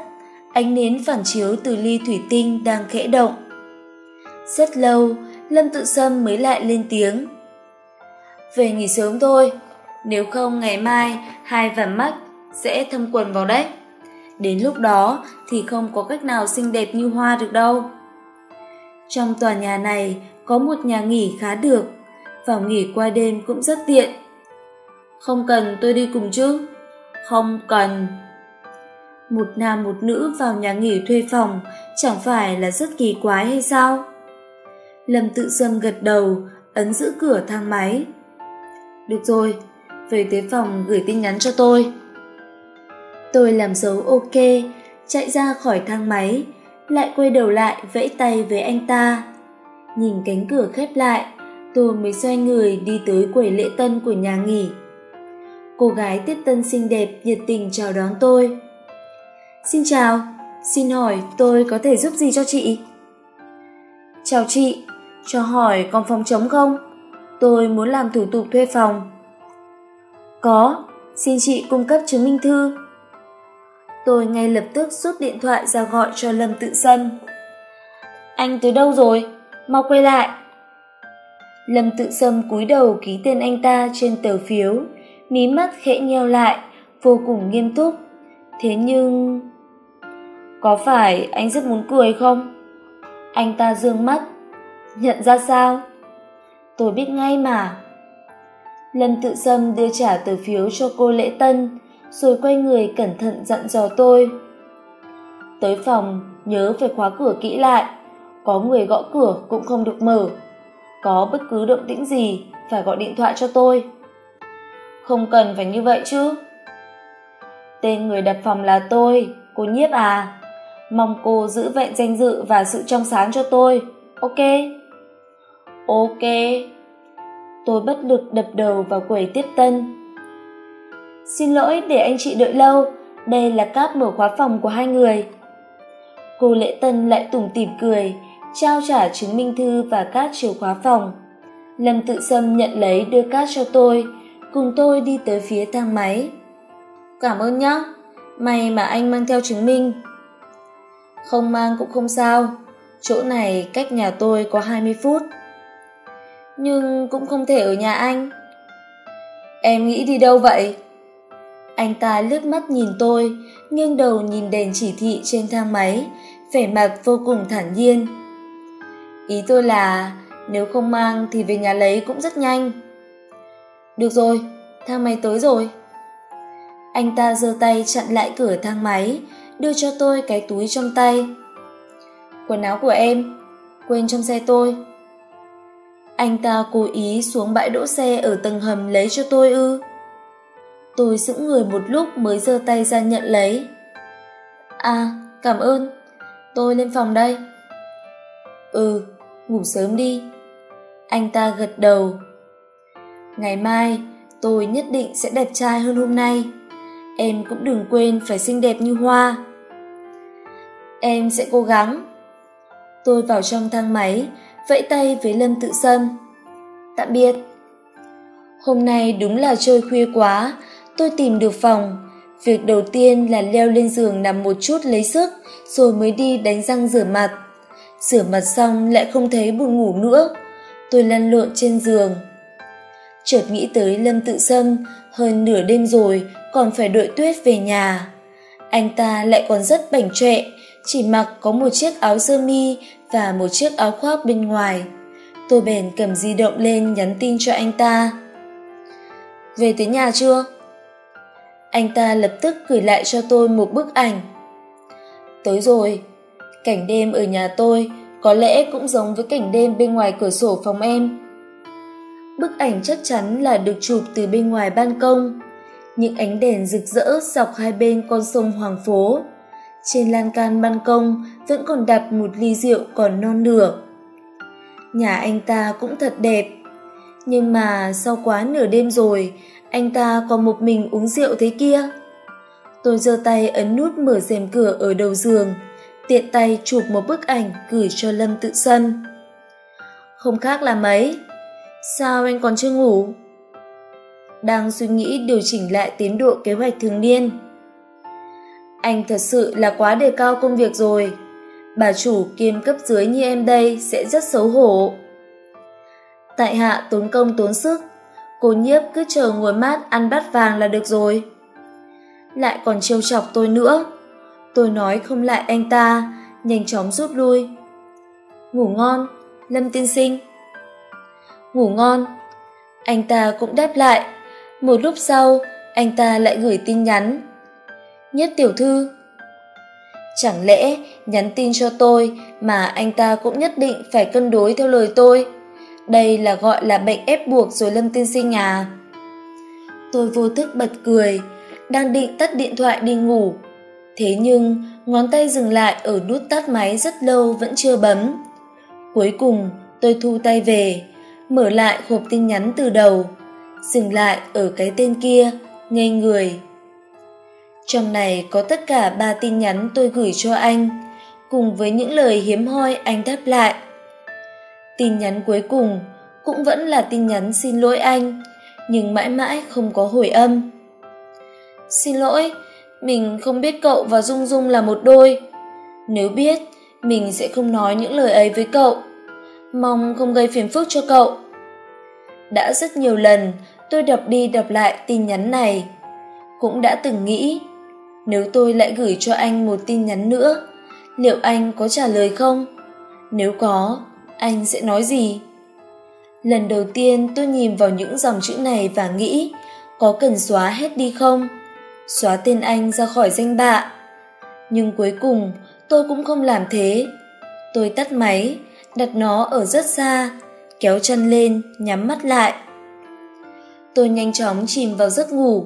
ánh nến phản chiếu từ ly thủy tinh đang khẽ động. Rất lâu, Lâm Tự Sâm mới lại lên tiếng. Về nghỉ sớm thôi, nếu không ngày mai hai và mắt sẽ thâm quần vào đấy. Đến lúc đó thì không có cách nào xinh đẹp như hoa được đâu. Trong tòa nhà này có một nhà nghỉ khá được, phòng nghỉ qua đêm cũng rất tiện. Không cần tôi đi cùng chứ? Không cần. Một nam một nữ vào nhà nghỉ thuê phòng chẳng phải là rất kỳ quái hay sao? Lâm tự dâm gật đầu, ấn giữ cửa thang máy. Được rồi, về tới phòng gửi tin nhắn cho tôi. Tôi làm dấu ok, chạy ra khỏi thang máy, lại quay đầu lại vẫy tay với anh ta. Nhìn cánh cửa khép lại, tôi mới xoay người đi tới quầy lễ tân của nhà nghỉ. Cô gái tiếp tân xinh đẹp nhiệt tình chào đón tôi. Xin chào, xin hỏi tôi có thể giúp gì cho chị? Chào chị, cho hỏi còn phòng trống không? Tôi muốn làm thủ tục thuê phòng. Có, xin chị cung cấp chứng minh thư. Tôi ngay lập tức rút điện thoại ra gọi cho Lâm Tự Sâm. Anh tới đâu rồi? Mau quay lại. Lâm Tự Sâm cúi đầu ký tên anh ta trên tờ phiếu, mí mắt khẽ nheo lại, vô cùng nghiêm túc. Thế nhưng... Có phải anh rất muốn cười không? Anh ta dương mắt. Nhận ra sao? Tôi biết ngay mà. Lâm tự sâm đưa trả tờ phiếu cho cô lễ tân, rồi quay người cẩn thận dặn dò tôi. Tới phòng, nhớ phải khóa cửa kỹ lại, có người gõ cửa cũng không được mở. Có bất cứ động tĩnh gì, phải gọi điện thoại cho tôi. Không cần phải như vậy chứ. Tên người đặt phòng là tôi, cô nhiếp à. Mong cô giữ vẹn danh dự và sự trong sáng cho tôi, ok? Ok. Tôi bất lực đập đầu vào quầy tiếp tân. Xin lỗi để anh chị đợi lâu, đây là cáp mở khóa phòng của hai người. Cô lễ tân lại tủm tỉm cười, trao trả chứng minh thư và cát chìa khóa phòng. Lâm tự sâm nhận lấy đưa cát cho tôi, cùng tôi đi tới phía thang máy. Cảm ơn nhé may mà anh mang theo chứng minh. Không mang cũng không sao, chỗ này cách nhà tôi có 20 phút. Nhưng cũng không thể ở nhà anh. Em nghĩ đi đâu vậy? Anh ta lướt mắt nhìn tôi, nghiêng đầu nhìn đèn chỉ thị trên thang máy, vẻ mặt vô cùng thản nhiên. Ý tôi là nếu không mang thì về nhà lấy cũng rất nhanh. Được rồi, thang máy tới rồi. Anh ta giơ tay chặn lại cửa thang máy, đưa cho tôi cái túi trong tay. Quần áo của em, quên trong xe tôi. Anh ta cố ý xuống bãi đỗ xe ở tầng hầm lấy cho tôi ư. Tôi sững người một lúc mới giơ tay ra nhận lấy. À, cảm ơn. Tôi lên phòng đây. Ừ, ngủ sớm đi. Anh ta gật đầu. Ngày mai, tôi nhất định sẽ đẹp trai hơn hôm nay. Em cũng đừng quên phải xinh đẹp như hoa. em sẽ cố gắng. Tôi vào trong thang máy vẫy tay với lâm tự sâm. Tạm biệt. Hôm nay đúng là chơi khuya quá tôi tìm được phòng. Việc đầu tiên là leo lên giường nằm một chút lấy sức rồi mới đi đánh răng rửa mặt. Rửa mặt xong lại không thấy buồn ngủ nữa. Tôi lăn lộn trên giường chợt nghĩ tới lâm tự sâm, hơn nửa đêm rồi còn phải đợi tuyết về nhà. Anh ta lại còn rất bảnh trệ, chỉ mặc có một chiếc áo sơ mi và một chiếc áo khoác bên ngoài. Tôi bèn cầm di động lên nhắn tin cho anh ta. Về tới nhà chưa? Anh ta lập tức gửi lại cho tôi một bức ảnh. Tới rồi. Cảnh đêm ở nhà tôi có lẽ cũng giống với cảnh đêm bên ngoài cửa sổ phòng em bức ảnh chắc chắn là được chụp từ bên ngoài ban công. Những ánh đèn rực rỡ dọc hai bên con sông hoàng phố. Trên lan can ban công vẫn còn đặt một ly rượu còn non nửa. Nhà anh ta cũng thật đẹp. Nhưng mà sau quá nửa đêm rồi, anh ta còn một mình uống rượu thế kia. Tôi giơ tay ấn nút mở rèm cửa ở đầu giường, tiện tay chụp một bức ảnh gửi cho lâm tự sân. Không khác là mấy sao anh còn chưa ngủ? Đang suy nghĩ điều chỉnh lại tiến độ kế hoạch thường niên. Anh thật sự là quá đề cao công việc rồi. Bà chủ kiêm cấp dưới như em đây sẽ rất xấu hổ. Tại hạ tốn công tốn sức, cô nhiếp cứ chờ ngồi mát ăn bát vàng là được rồi. Lại còn trêu chọc tôi nữa. Tôi nói không lại anh ta, nhanh chóng rút lui. Ngủ ngon, lâm tiên sinh ngủ ngon. Anh ta cũng đáp lại. Một lúc sau, anh ta lại gửi tin nhắn. Nhất tiểu thư, chẳng lẽ nhắn tin cho tôi mà anh ta cũng nhất định phải cân đối theo lời tôi? Đây là gọi là bệnh ép buộc rồi lâm tiên sinh à? Tôi vô thức bật cười, đang định tắt điện thoại đi ngủ. Thế nhưng, ngón tay dừng lại ở nút tắt máy rất lâu vẫn chưa bấm. Cuối cùng, tôi thu tay về mở lại hộp tin nhắn từ đầu, dừng lại ở cái tên kia, ngây người. Trong này có tất cả ba tin nhắn tôi gửi cho anh, cùng với những lời hiếm hoi anh đáp lại. Tin nhắn cuối cùng cũng vẫn là tin nhắn xin lỗi anh, nhưng mãi mãi không có hồi âm. Xin lỗi, mình không biết cậu và dung dung là một đôi. Nếu biết, mình sẽ không nói những lời ấy với cậu mong không gây phiền phức cho cậu. Đã rất nhiều lần tôi đọc đi đọc lại tin nhắn này. Cũng đã từng nghĩ, nếu tôi lại gửi cho anh một tin nhắn nữa, liệu anh có trả lời không? Nếu có, anh sẽ nói gì? Lần đầu tiên tôi nhìn vào những dòng chữ này và nghĩ, có cần xóa hết đi không? Xóa tên anh ra khỏi danh bạ. Nhưng cuối cùng tôi cũng không làm thế. Tôi tắt máy đặt nó ở rất xa, kéo chân lên, nhắm mắt lại. Tôi nhanh chóng chìm vào giấc ngủ.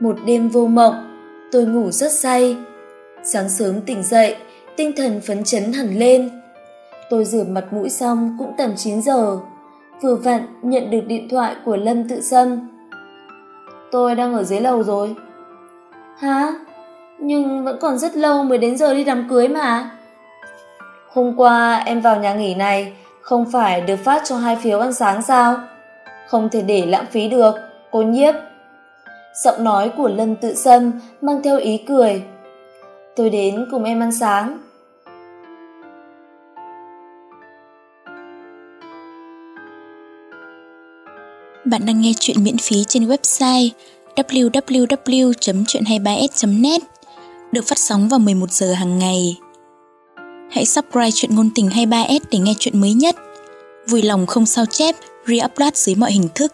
Một đêm vô mộng, tôi ngủ rất say. Sáng sớm tỉnh dậy, tinh thần phấn chấn hẳn lên. Tôi rửa mặt mũi xong cũng tầm chín giờ, vừa vặn nhận được điện thoại của lâm tự sâm. Tôi đang ở dưới lầu rồi. Hả? Nhưng vẫn còn rất lâu mới đến giờ đi đám cưới mà hôm qua em vào nhà nghỉ này, không phải được phát cho hai phiếu ăn sáng sao? Không thể để lãng phí được, cô nhiếp. Giọng nói của lâm tự sâm mang theo ý cười. Tôi đến cùng em ăn sáng. Bạn đang nghe chuyện miễn phí trên website www.chuyện23s.net được phát sóng vào 11 giờ hàng ngày. Hãy subscribe chuyện ngôn tình 23s để nghe chuyện mới nhất. Vui lòng không sao chép, re-upload dưới mọi hình thức.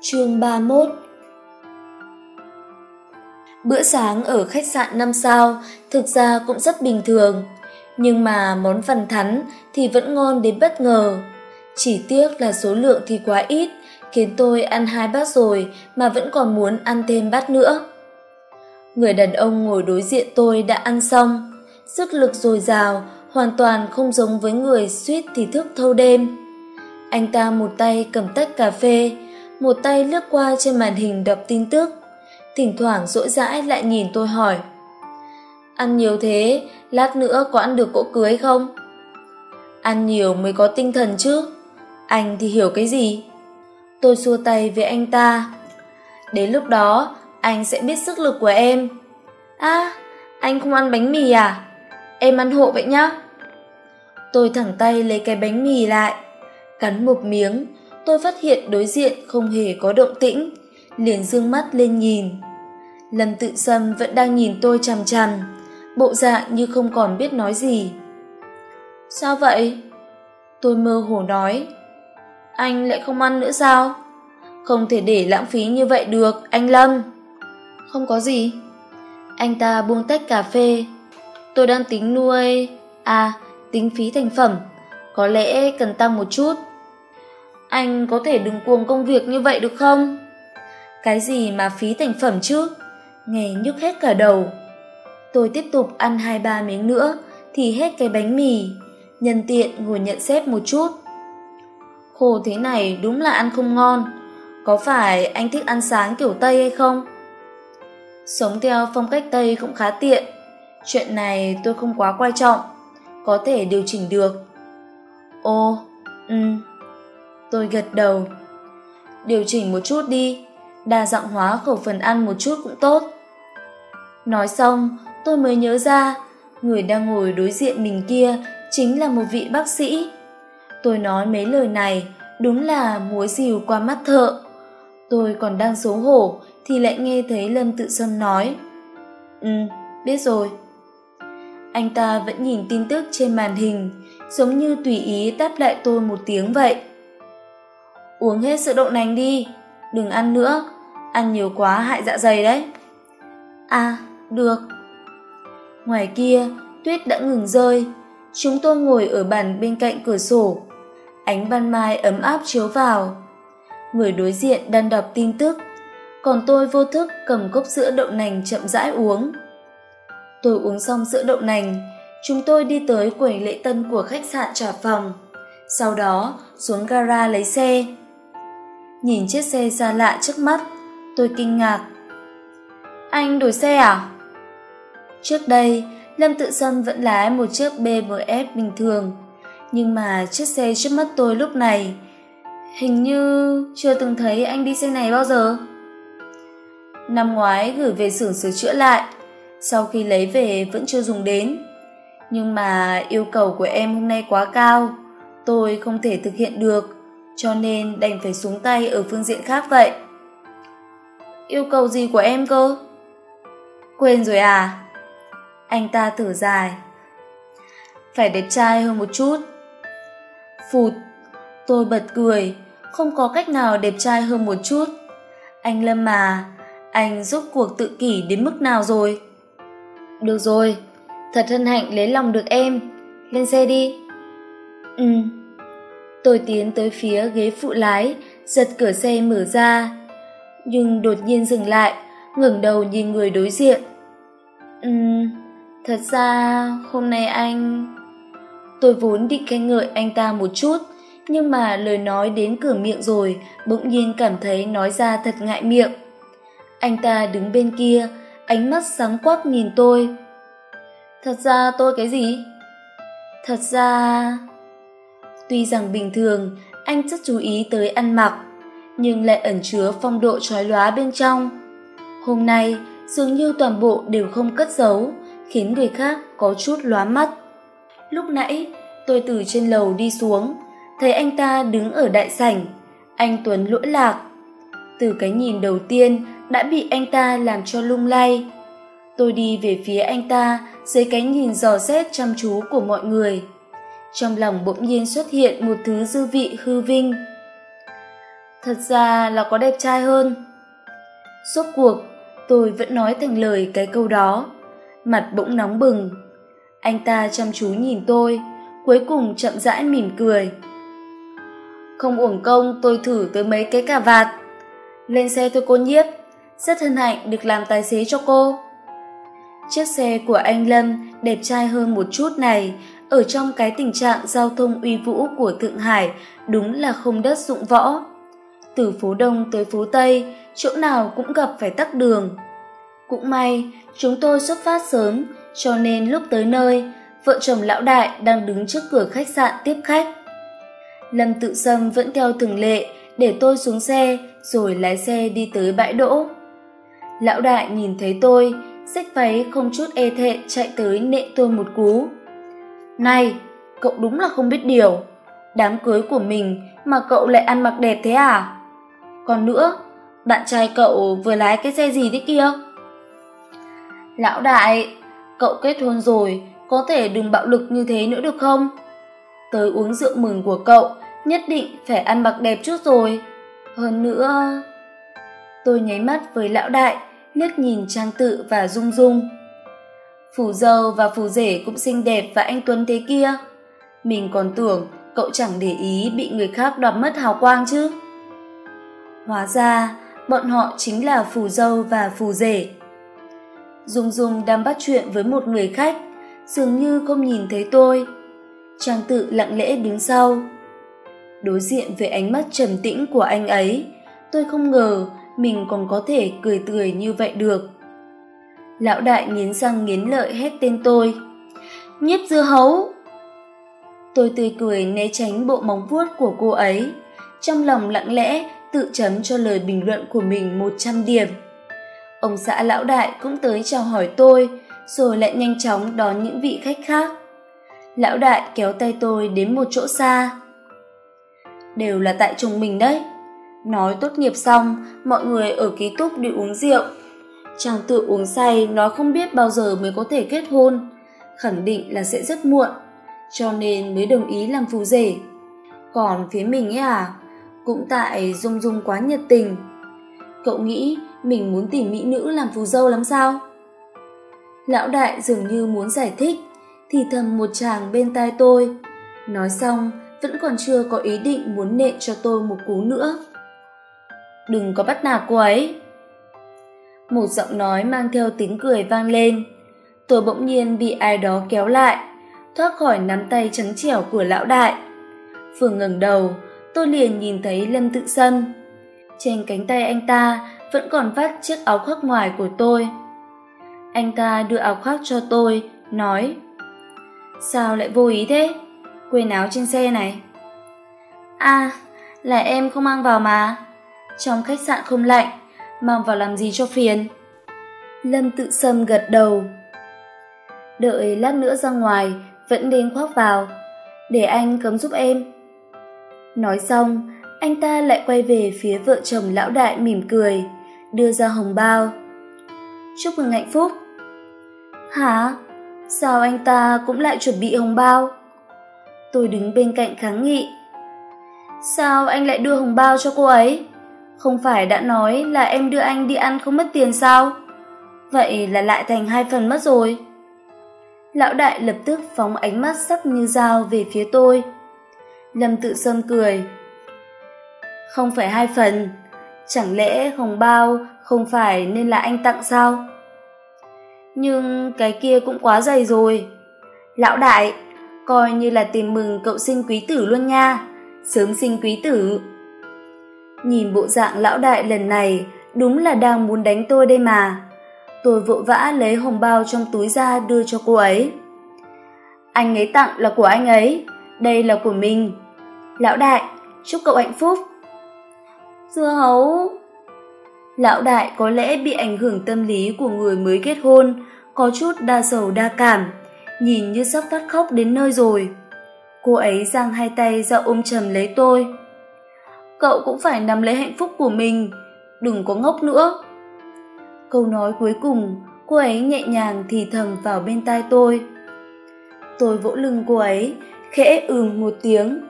Chương 31 Bữa sáng ở khách sạn năm sao thực ra cũng rất bình thường nhưng mà món phần thắn thì vẫn ngon đến bất ngờ chỉ tiếc là số lượng thì quá ít khiến tôi ăn hai bát rồi mà vẫn còn muốn ăn thêm bát nữa. Người đàn ông ngồi đối diện tôi đã ăn xong. Sức lực dồi dào, hoàn toàn không giống với người suýt thì thức thâu đêm. Anh ta một tay cầm tách cà phê, một tay lướt qua trên màn hình đọc tin tức. Thỉnh thoảng dỗi dãi lại nhìn tôi hỏi, ăn nhiều thế, lát nữa có ăn được cỗ cưới không? Ăn nhiều mới có tinh thần chứ. Anh thì hiểu cái gì? Tôi xua tay với anh ta. Đến lúc đó, anh sẽ biết sức lực của em. À anh không ăn bánh mì à? Em ăn hộ vậy nhá. Tôi thẳng tay lấy cái bánh mì lại. Cắn một miếng, tôi phát hiện đối diện không hề có động tĩnh. Liền d ư ơ n g mắt lên nhìn. Lâm tự sâm vẫn đang nhìn tôi chằm chằm. Bộ dạng như không còn biết nói gì. Sao vậy? Tôi mơ hồ nói anh lại không ăn nữa sao? Không thể để lãng phí như vậy được, anh lâm. Không có gì. Anh ta buông tách cà phê. Tôi đang tính nuôi à tính phí thành phẩm. Có lẽ cần tăng một chút. Anh có thể đừng cuồng công việc như vậy được không? Cái gì mà phí thành phẩm chứ? Nghe nhức hết cả đầu. Tôi tiếp tục ăn hai ba miếng nữa thì hết cái bánh mì. Nhân tiện ngồi nhận xếp một chút khô thế này đúng là ăn không ngon. Có phải anh thích ăn sáng kiểu tây hay không? Sống theo phong cách tây cũng khá tiện. Chuyện này tôi không quá quan trọng. Có thể điều chỉnh được. Ồ ừ. Tôi gật đầu. Điều chỉnh một chút đi. Đa dạng hóa khẩu phần ăn một chút cũng tốt. Nói xong, tôi mới nhớ ra, người đang ngồi đối diện mình kia chính là một vị bác sĩ tôi nói mấy lời này, đúng là múa dìu qua mắt thợ. Tôi còn đang xấu hổ thì lại nghe thấy lâm tự sâm nói. Ừ biết rồi. Anh ta vẫn nhìn tin tức trên màn hình, giống như tùy ý đáp lại tôi một tiếng vậy. Uống hết sữa đậu nành đi, đừng ăn nữa, ăn nhiều quá hại dạ dày đấy. À được. Ngoài kia, tuyết đã ngừng rơi, chúng tôi ngồi ở bàn bên cạnh cửa sổ ánh ban mai ấm áp chiếu vào. Người đối diện đang đọc tin tức. Còn tôi vô thức cầm cốc sữa đậu nành chậm rãi uống. Tôi uống xong sữa đậu nành, chúng tôi đi tới quầy lễ tân của khách sạn trả phòng. Sau đó, xuống gara lấy xe. Nhìn chiếc xe xa lạ trước mắt, tôi kinh ngạc. Anh đổi xe à? Trước đây, lâm tự sâm vẫn lái một chiếc bmf bình thường nhưng mà chiếc xe trước mắt tôi lúc này hình như chưa từng thấy anh đi xe này bao giờ. Năm ngoái gửi về xưởng sửa chữa lại, sau khi lấy về vẫn chưa dùng đến. Nhưng mà yêu cầu của em hôm nay quá cao, tôi không thể thực hiện được, cho nên đành phải xuống tay ở phương diện khác vậy. Yêu cầu gì của em cơ? Quên rồi à? Anh ta thở dài. Phải đẹp trai hơn một chút phụt. Tôi bật cười không có cách nào đẹp trai hơn một chút. Anh lâm mà anh rốt cuộc tự kỷ đến mức nào rồi? Được rồi thật hân hạnh lấy lòng được em. Lên xe đi. Ừ. Tôi tiến tới phía ghế phụ lái giật cửa xe mở ra. Nhưng đột nhiên dừng lại ngẩng đầu nhìn người đối diện. Ừm thật ra hôm nay anh tôi vốn định khen ngợi anh ta một chút, nhưng mà lời nói đến cửa miệng rồi, bỗng nhiên cảm thấy nói ra thật ngại miệng. Anh ta đứng bên kia, ánh mắt sáng quắc nhìn tôi. Thật ra tôi cái gì? Thật ra, tuy rằng bình thường, anh rất chú ý tới ăn mặc, nhưng lại ẩn chứa phong độ trói lóa bên trong. Hôm nay, dường như toàn bộ đều không cất giấu, khiến người khác có chút lóa mắt lúc nãy, tôi từ trên lầu đi xuống, thấy anh ta đứng ở đại sảnh. Anh tuấn lỗi lạc. Từ cái nhìn đầu tiên đã bị anh ta làm cho lung lay. Tôi đi về phía anh ta dưới cái nhìn dò xét chăm chú của mọi người. Trong lòng bỗng nhiên xuất hiện một thứ dư vị hư vinh. Thật ra là có đẹp trai hơn. Rốt cuộc, tôi vẫn nói thành lời cái câu đó. Mặt bỗng nóng bừng anh ta chăm chú nhìn tôi, cuối cùng chậm rãi mỉm cười. Không uổng công, tôi thử tới mấy cái cà vạt. Lên xe thôi cô nhiếp, rất hân hạnh được làm tài xế cho cô. Chiếc xe của anh lâm đẹp trai hơn một chút này, ở trong cái tình trạng giao thông uy vũ của thượng hải đúng là không đất dụng võ. Từ phố đông tới phố tây, chỗ nào cũng gặp phải tắc đường. Cũng may, chúng tôi xuất phát sớm cho nên lúc tới nơi, vợ chồng lão đại đang đứng trước cửa khách sạn tiếp khách. Lâm tự sâm vẫn theo thường lệ để tôi xuống xe rồi lái xe đi tới bãi đỗ. Lão đại nhìn thấy tôi, xách váy không chút e thẹn chạy tới nệ tôi một cú. Này, cậu đúng là không biết điều. Đám cưới của mình mà cậu lại ăn mặc đẹp thế à? Còn nữa, bạn trai cậu vừa lái cái xe gì thế kia? Lão đại cậu kết hôn rồi, có thể đừng bạo lực như thế nữa được không? Tới uống rượu mừng của cậu, nhất định phải ăn mặc đẹp chút rồi. Hơn nữa, tôi nháy mắt với lão đại, liếc nhìn trang tự và dung dung. Phù dâu và phù rể cũng xinh đẹp và anh tuấn thế kia. Mình còn tưởng cậu chẳng để ý bị người khác đoạt mất hào quang chứ. Hóa ra, bọn họ chính là phù dâu và phù rể dung dung đang bắt chuyện với một người khách. Dường như không nhìn thấy tôi. Trang tự lặng lẽ đứng sau. Đối diện với ánh mắt trầm tĩnh của anh ấy, tôi không ngờ mình còn có thể cười tươi như vậy được. Lão đại nghiến răng nghiến lợi hét tên tôi. Nhiếp dưa hấu! Tôi tươi cười né tránh bộ móng vuốt của cô ấy, trong lòng lặng lẽ tự chấm cho lời bình luận của mình một trăm điểm ông xã lão đại cũng tới chào hỏi tôi, rồi lại nhanh chóng đón những vị khách khác. Lão đại kéo tay tôi đến một chỗ xa. Đều là tại chồng mình đấy. Nói tốt nghiệp xong, mọi người ở ký túc đi uống rượu. Chàng tự uống say nói không biết bao giờ mới có thể kết hôn. Khẳng định là sẽ rất muộn, cho nên mới đồng ý làm phù rể. Còn phía mình ấy à cũng tại dung dung quá nhiệt tình. Cậu nghĩ mình muốn tìm mỹ nữ làm phù dâu lắm sao? Lão đại dường như muốn giải thích thì thầm một chàng bên tai tôi. Nói xong vẫn còn chưa có ý định muốn nện cho tôi một cú nữa. Đừng có bắt nạt cô ấy. Một giọng nói mang theo tiếng cười vang lên. Tôi bỗng nhiên bị ai đó kéo lại thoát khỏi nắm tay trắng trẻo của lão đại. Vừa ngẩng đầu tôi liền nhìn thấy lâm tự Sâm, trên cánh tay anh ta vẫn còn vắt chiếc áo khoác ngoài của tôi. Anh ta đưa áo khoác cho tôi, nói, sao lại vô ý thế? Quên áo trên xe này. À là em không mang vào mà. Trong khách sạn không lạnh, mang vào làm gì cho phiền? Lâm tự sâm gật đầu. Đợi lát nữa ra ngoài, vẫn đến khoác vào. Để anh cấm giúp em. Nói xong, anh ta lại quay về phía vợ chồng lão đại mỉm cười đưa ra hồng bao. Chúc mừng hạnh phúc. Hả? Sao anh ta cũng lại chuẩn bị hồng bao? Tôi đứng bên cạnh kháng nghị. Sao anh lại đưa hồng bao cho cô ấy? Không phải đã nói là em đưa anh đi ăn không mất tiền sao? Vậy là lại thành hai phần mất rồi. Lão đại lập tức phóng ánh mắt sắc như dao về phía tôi. Lâm tự sơn cười. Không phải hai phần chẳng lẽ hồng bao, không phải nên là anh tặng sao? Nhưng cái kia cũng quá dày rồi. Lão đại, coi như là tiền mừng cậu sinh quý tử luôn nha. Sớm sinh quý tử. Nhìn bộ dạng lão đại lần này, đúng là đang muốn đánh tôi đây mà. Tôi vội vã lấy hồng bao trong túi ra đưa cho cô ấy. Anh ấy tặng là của anh ấy, đây là của mình. Lão đại, chúc cậu hạnh phúc dưa hấu. Lão đại có lẽ bị ảnh hưởng tâm lý của người mới kết hôn, có chút đa sầu đa cảm, nhìn như sắp phát khóc đến nơi rồi. Cô ấy giang hai tay ra ôm chầm lấy tôi. Cậu cũng phải nắm lấy hạnh phúc của mình, đừng có ngốc nữa. Câu nói cuối cùng, cô ấy nhẹ nhàng thì thầm vào bên tai tôi. Tôi vỗ lưng cô ấy, khẽ ừm một tiếng.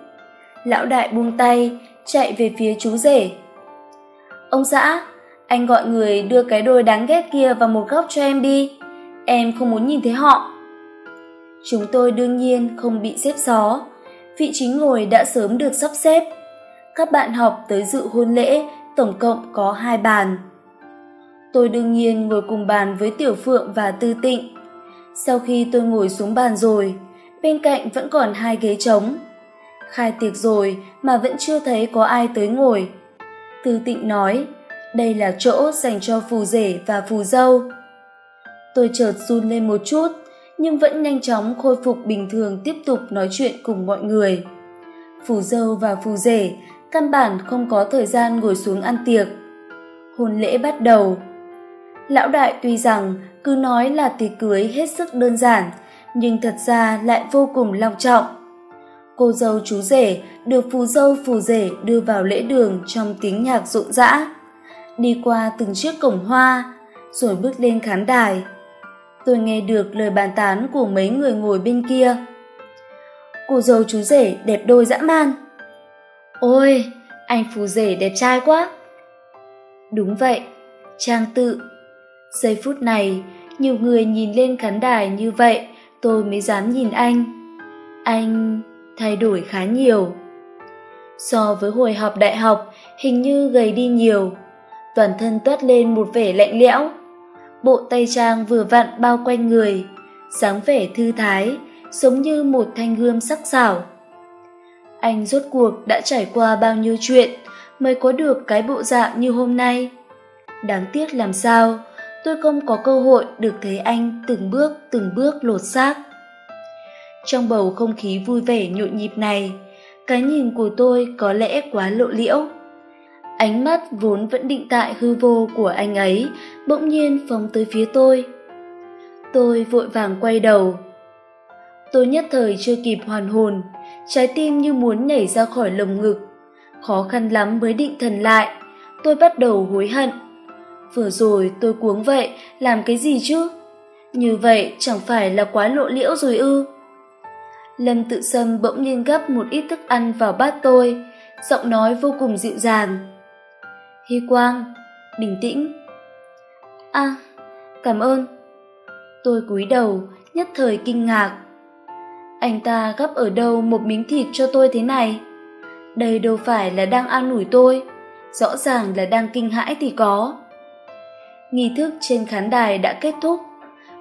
Lão đại buông tay, chạy về phía chú rể ông xã, anh gọi người đưa cái đôi đáng ghét kia vào một góc cho em đi. Em không muốn nhìn thấy họ. Chúng tôi đương nhiên không bị xếp xó. Vị trí ngồi đã sớm được sắp xếp. Các bạn học tới dự hôn lễ, tổng cộng có hai bàn. Tôi đương nhiên ngồi cùng bàn với tiểu phượng và tư tịnh. Sau khi tôi ngồi xuống bàn rồi, bên cạnh vẫn còn hai ghế trống. Khai tiệc rồi mà vẫn chưa thấy có ai tới ngồi. Tư tịnh nói, đây là chỗ dành cho phù rể và phù dâu. Tôi chợt run lên một chút, nhưng vẫn nhanh chóng khôi phục bình thường tiếp tục nói chuyện cùng mọi người. Phù dâu và phù rể căn bản không có thời gian ngồi xuống ăn tiệc. Hôn lễ bắt đầu. Lão đại tuy rằng cứ nói là tiệc cưới hết sức đơn giản, nhưng thật ra lại vô cùng long trọng. Cô dâu chú rể được phù dâu phù rể đưa vào lễ đường trong tiếng nhạc rộn rã. Đi qua từng chiếc cổng hoa, rồi bước lên khán đài. Tôi nghe được lời bàn tán của mấy người ngồi bên kia. Cô dâu chú rể đẹp đôi dã man. Ôi, anh phù rể đẹp trai quá. Đúng vậy, trang tự. Giây phút này, nhiều người nhìn lên khán đài như vậy, tôi mới dám nhìn anh. Anh thay đổi khá nhiều. So với hồi học đại học, hình như gầy đi nhiều. Toàn thân toát lên một vẻ lạnh lẽo. Bộ tay trang vừa vặn bao quanh người, dáng vẻ thư thái, giống như một thanh gươm sắc sảo. Anh rốt cuộc đã trải qua bao nhiêu chuyện mới có được cái bộ dạng như hôm nay. Đáng tiếc làm sao, tôi không có cơ hội được thấy anh từng bước từng bước lột xác. Trong bầu không khí vui vẻ nhộn nhịp này, cái nhìn của tôi có lẽ quá lộ liễu. Ánh mắt vốn vẫn định tại hư vô của anh ấy bỗng nhiên phóng tới phía tôi. Tôi vội vàng quay đầu. Tôi nhất thời chưa kịp hoàn hồn, trái tim như muốn nhảy ra khỏi lồng ngực. Khó khăn lắm mới định thần lại, tôi bắt đầu hối hận. Vừa rồi tôi cuống vậy, làm cái gì chứ? Như vậy chẳng phải là quá lộ liễu rồi ư? Lâm tự sâm bỗng nhiên gấp một ít thức ăn vào bát tôi, giọng nói vô cùng dịu dàng. Hy Quang, bình tĩnh. À, cảm ơn. Tôi cúi đầu, nhất thời kinh ngạc. Anh ta gấp ở đâu một miếng thịt cho tôi thế này? Đây đâu phải là đang an ủi tôi, rõ ràng là đang kinh hãi thì có. Nghi thức trên khán đài đã kết thúc,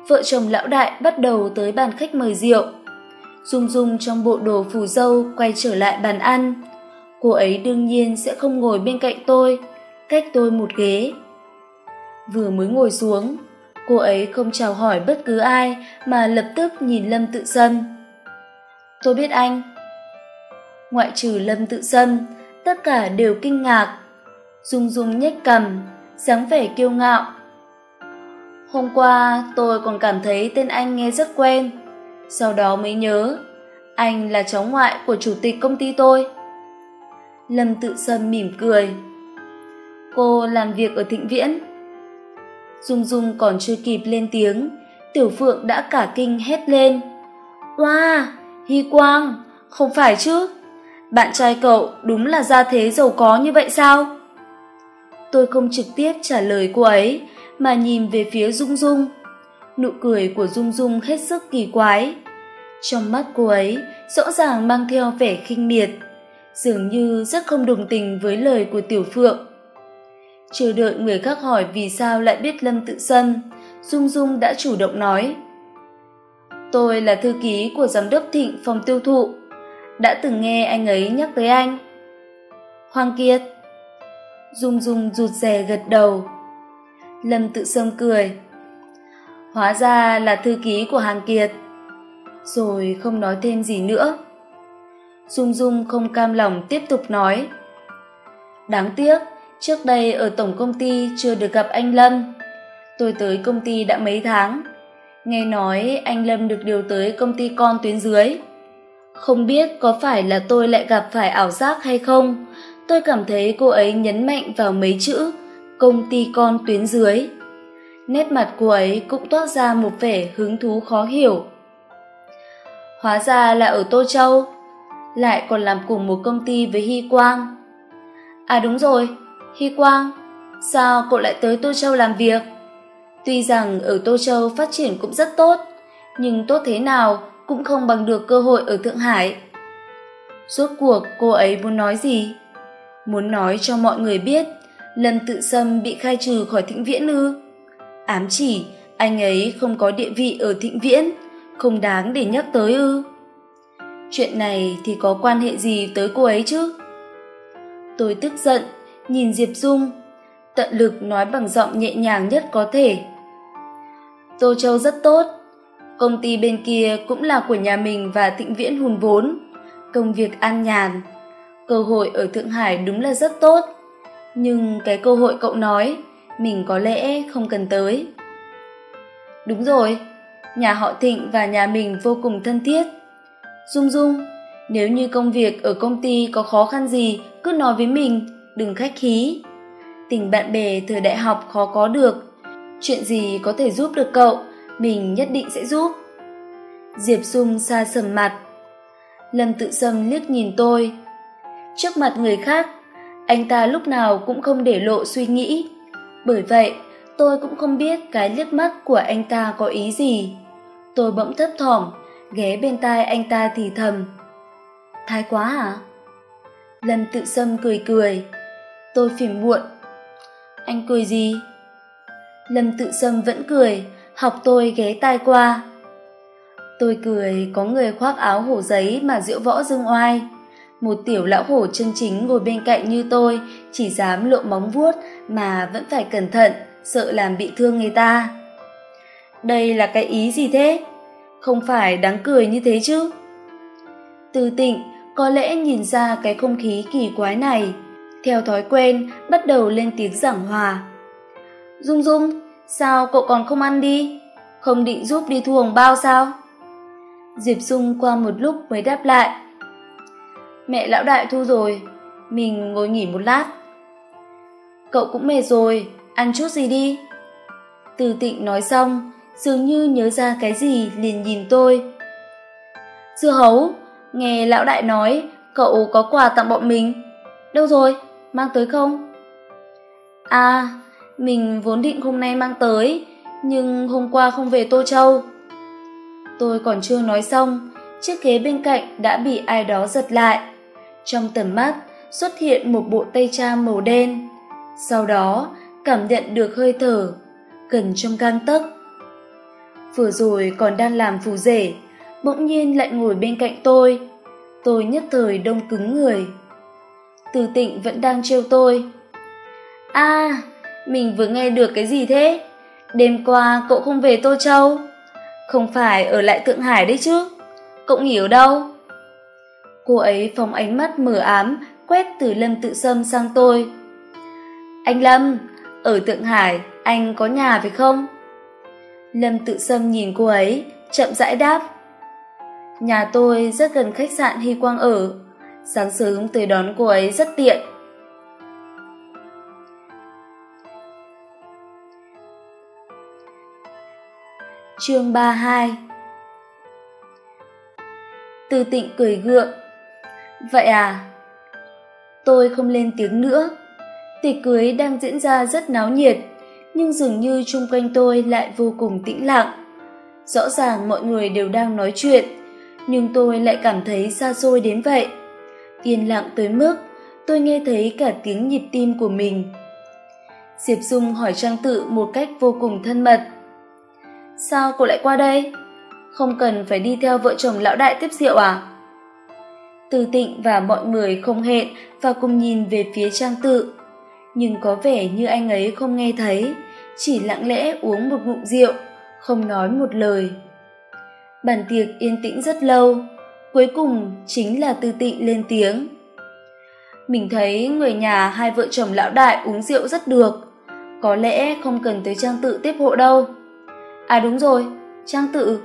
vợ chồng lão đại bắt đầu tới bàn khách mời rượu. Dung Dung trong bộ đồ phù dâu quay trở lại bàn ăn. Cô ấy đương nhiên sẽ không ngồi bên cạnh tôi, cách tôi một ghế. Vừa mới ngồi xuống, cô ấy không chào hỏi bất cứ ai mà lập tức nhìn Lâm Tự Sâm. Tôi biết anh. Ngoại trừ Lâm Tự Sâm, tất cả đều kinh ngạc. Dung Dung nhếch cầm, dáng vẻ kiêu ngạo. Hôm qua tôi còn cảm thấy tên anh nghe rất quen sau đó mới nhớ, anh là cháu ngoại của chủ tịch công ty tôi. Lâm tự sâm mỉm cười. Cô làm việc ở thịnh viễn. Dung dung còn chưa kịp lên tiếng, tiểu phượng đã cả kinh hét lên. Oa hy quang, không phải chứ? Bạn trai cậu đúng là gia thế giàu có như vậy sao? Tôi không trực tiếp trả lời cô ấy, mà nhìn về phía dung dung nụ cười của dung dung hết sức kỳ quái. Trong mắt cô ấy, rõ ràng mang theo vẻ khinh miệt, dường như rất không đồng tình với lời của tiểu phượng. Chờ đợi người khác hỏi vì sao lại biết lâm tự sân, dung dung đã chủ động nói, tôi là thư ký của giám đốc thịnh phòng tiêu thụ, đã từng nghe anh ấy nhắc tới anh. Hoàng kiệt. Dung dung rụt rè gật đầu. Lâm tự sâm cười hóa ra là thư ký của hàng kiệt. Rồi không nói thêm gì nữa. Dung dung không cam lòng tiếp tục nói. Đáng tiếc, trước đây ở tổng công ty chưa được gặp anh lâm. Tôi tới công ty đã mấy tháng. Nghe nói anh lâm được điều tới công ty con tuyến dưới. Không biết có phải là tôi lại gặp phải ảo giác hay không? Tôi cảm thấy cô ấy nhấn mạnh vào mấy chữ, công ty con tuyến dưới nét mặt cô ấy cũng toát ra một vẻ hứng thú khó hiểu. Hóa ra là ở tô châu, lại còn làm cùng một công ty với hy quang. À đúng rồi, hy quang, sao cậu lại tới tô châu làm việc? Tuy rằng ở tô châu phát triển cũng rất tốt, nhưng tốt thế nào cũng không bằng được cơ hội ở thượng hải. Rốt cuộc cô ấy muốn nói gì? Muốn nói cho mọi người biết lâm tự sâm bị khai trừ khỏi thịnh viễn ư? Ám chỉ, anh ấy không có địa vị ở thịnh viễn, không đáng để nhắc tới ư. Chuyện này thì có quan hệ gì tới cô ấy chứ? Tôi tức giận, nhìn diệp dung. Tận lực nói bằng giọng nhẹ nhàng nhất có thể. Tô châu rất tốt. Công ty bên kia cũng là của nhà mình và thịnh viễn hùn vốn. Công việc an nhàn. Cơ hội ở thượng hải đúng là rất tốt. Nhưng cái cơ hội cậu nói mình có lẽ không cần tới. Đúng rồi, nhà họ thịnh và nhà mình vô cùng thân thiết. Dung dung, nếu như công việc ở công ty có khó khăn gì, cứ nói với mình, đừng khách khí. Tình bạn bè thời đại học khó có được, chuyện gì có thể giúp được cậu, mình nhất định sẽ giúp. Diệp dung xa sầm mặt. Lâm tự sâm liếc nhìn tôi. Trước mặt người khác, anh ta lúc nào cũng không để lộ suy nghĩ bởi vậy, tôi cũng không biết cái liếc mắt của anh ta có ý gì. Tôi bỗng thấp thỏm, ghé bên tai anh ta thì thầm. Thái quá à? Lâm tự sâm cười cười. Tôi phỉm muộn. Anh cười gì? Lâm tự sâm vẫn cười, học tôi ghé tai qua. Tôi cười có người khoác áo hổ giấy mà diễu võ dương oai một tiểu lão hổ chân chính ngồi bên cạnh như tôi, chỉ dám lộ móng vuốt mà vẫn phải cẩn thận, sợ làm bị thương người ta. Đây là cái ý gì thế? Không phải đáng cười như thế chứ? Từ tịnh, có lẽ nhìn ra cái không khí kỳ quái này. Theo thói quen, bắt đầu lên tiếng giảng hòa. Dung dung, sao cậu còn không ăn đi? Không định giúp đi thu hồng bao sao? Diệp dung qua một lúc mới đáp lại mẹ lão đại thu rồi, mình ngồi nghỉ một lát. Cậu cũng mệt rồi, ăn chút gì đi. Từ tịnh nói xong, dường như nhớ ra cái gì liền nhìn tôi. Dưa hấu, nghe lão đại nói, cậu có quà tặng bọn mình. Đâu rồi, mang tới không? À mình vốn định hôm nay mang tới, nhưng hôm qua không về tô châu. Tôi còn chưa nói xong, chiếc ghế bên cạnh đã bị ai đó giật lại trong tầm mắt xuất hiện một bộ tay trang màu đen. Sau đó cảm nhận được hơi thở gần trong gang tấc. Vừa rồi còn đang làm phù rể bỗng nhiên lại ngồi bên cạnh tôi. Tôi nhất thời đông cứng người. Từ tịnh vẫn đang trêu tôi. A à, mình vừa nghe được cái gì thế? Đêm qua cậu không về tô châu? Không phải ở lại thượng hải đấy chứ? Cậu nghỉ ở đâu? Cô ấy phóng ánh mắt mờ ám, quét từ lâm tự sâm sang tôi. Anh lâm, ở thượng hải, anh có nhà phải không? Lâm tự sâm nhìn cô ấy, chậm rãi đáp. Nhà tôi rất gần khách sạn hy quang ở. Sáng sớm tới đón cô ấy rất tiện. Chương ba hai. Từ tịnh cười gượng vậy à? Tôi không lên tiếng nữa. Tiệc cưới đang diễn ra rất náo nhiệt, nhưng dường như chung quanh tôi lại vô cùng tĩnh lặng. Rõ ràng mọi người đều đang nói chuyện, nhưng tôi lại cảm thấy xa xôi đến vậy. Yên lặng tới mức tôi nghe thấy cả tiếng nhịp tim của mình. Diệp dung hỏi trang tự một cách vô cùng thân mật. Sao cô lại qua đây? Không cần phải đi theo vợ chồng lão đại tiếp rượu à? Từ tịnh và mọi người không hẹn và cùng nhìn về phía trang tự. Nhưng có vẻ như anh ấy không nghe thấy, chỉ lặng lẽ uống một ngụm rượu, không nói một lời. Bàn tiệc yên tĩnh rất lâu, cuối cùng chính là tư tịnh lên tiếng. Mình thấy người nhà hai vợ chồng lão đại uống rượu rất được, có lẽ không cần tới trang tự tiếp hộ đâu. À đúng rồi, trang tự,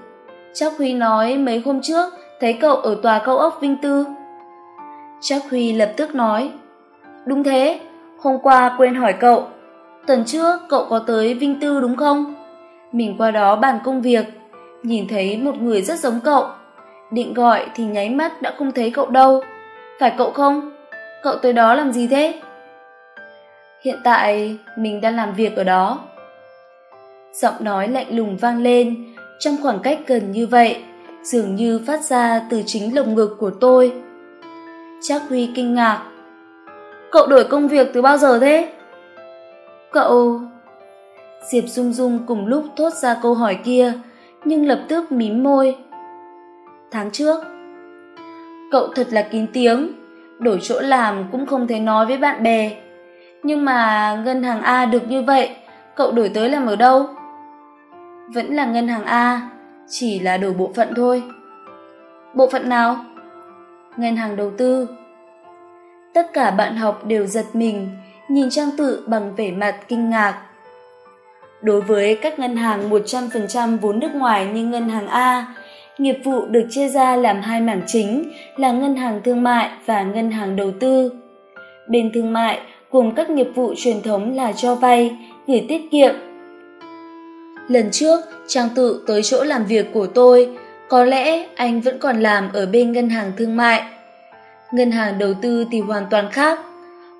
chắc huy nói mấy hôm trước thấy cậu ở tòa cao ốc vinh tư? Trác huy lập tức nói, đúng thế, hôm qua quên hỏi cậu, tuần trước cậu có tới vinh tư đúng không? Mình qua đó bàn công việc, nhìn thấy một người rất giống cậu, định gọi thì nháy mắt đã không thấy cậu đâu. Phải cậu không? Cậu tới đó làm gì thế? Hiện tại mình đang làm việc ở đó. Giọng nói lạnh lùng vang lên trong khoảng cách gần như vậy dường như phát ra từ chính lồng ngực của tôi. Trác huy kinh ngạc. Cậu đổi công việc từ bao giờ thế? Cậu diệp dung dung cùng lúc thốt ra câu hỏi kia nhưng lập tức mím môi. Tháng trước cậu thật là kín tiếng đổi chỗ làm cũng không thấy nói với bạn bè. Nhưng mà ngân hàng A được như vậy, cậu đổi tới làm ở đâu? Vẫn là ngân hàng A, chỉ là đổi bộ phận thôi. Bộ phận nào? Ngân hàng đầu tư. Tất cả bạn học đều giật mình, nhìn Trang Tự bằng vẻ mặt kinh ngạc. Đối với các ngân hàng 100% vốn nước ngoài như ngân hàng A, nghiệp vụ được chia ra làm hai mảng chính là ngân hàng thương mại và ngân hàng đầu tư. Bên thương mại cùng các nghiệp vụ truyền thống là cho vay, gửi tiết kiệm. Lần trước, Trang Tự tới chỗ làm việc của tôi, có lẽ anh vẫn còn làm ở bên ngân hàng thương mại. Ngân hàng đầu tư thì hoàn toàn khác,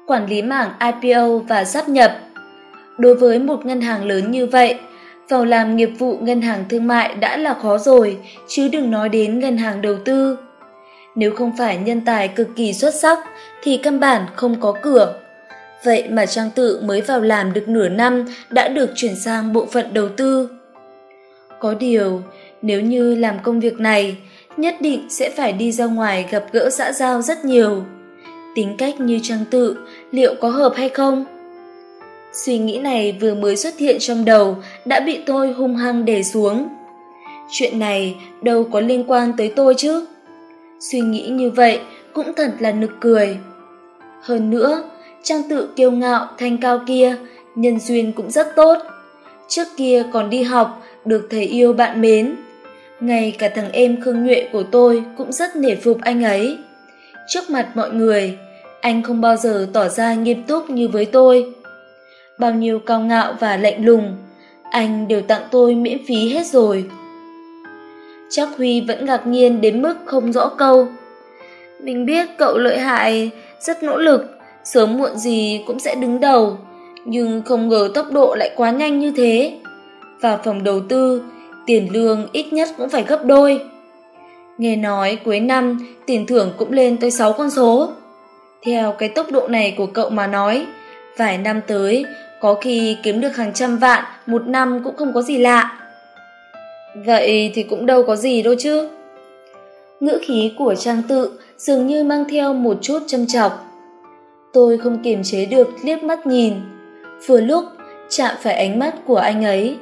quản lý mảng IPO và sắp nhập. Đối với một ngân hàng lớn như vậy, vào làm nghiệp vụ ngân hàng thương mại đã là khó rồi, chứ đừng nói đến ngân hàng đầu tư. Nếu không phải nhân tài cực kỳ xuất sắc thì căn bản không có cửa. Vậy mà Trang Tự mới vào làm được nửa năm đã được chuyển sang bộ phận đầu tư. Có điều, nếu như làm công việc này, nhất định sẽ phải đi ra ngoài gặp gỡ xã giao rất nhiều. Tính cách như Trang Tự, liệu có hợp hay không? Suy nghĩ này vừa mới xuất hiện trong đầu đã bị tôi hung hăng đè xuống. Chuyện này đâu có liên quan tới tôi chứ. Suy nghĩ như vậy cũng thật là nực cười. Hơn nữa, trang tự kiêu ngạo thanh cao kia, nhân duyên cũng rất tốt. Trước kia còn đi học, được thầy yêu bạn mến. Ngay cả thằng em Khương Nhuệ của tôi cũng rất nể phục anh ấy. Trước mặt mọi người, anh không bao giờ tỏ ra nghiêm túc như với tôi bao nhiêu cao ngạo và lạnh lùng, anh đều tặng tôi miễn phí hết rồi. Chắc Huy vẫn ngạc nhiên đến mức không rõ câu. Mình biết cậu lợi hại, rất nỗ lực, sớm muộn gì cũng sẽ đứng đầu, nhưng không ngờ tốc độ lại quá nhanh như thế. Vào phòng đầu tư, tiền lương ít nhất cũng phải gấp đôi. Nghe nói cuối năm tiền thưởng cũng lên tới sáu con số. Theo cái tốc độ này của cậu mà nói, vài năm tới có khi kiếm được hàng trăm vạn một năm cũng không có gì lạ vậy thì cũng đâu có gì đâu chứ ngữ khí của trang tự dường như mang theo một chút châm chọc tôi không kiềm chế được liếc mắt nhìn. Vừa lúc, chạm phải ánh mắt của anh ấy.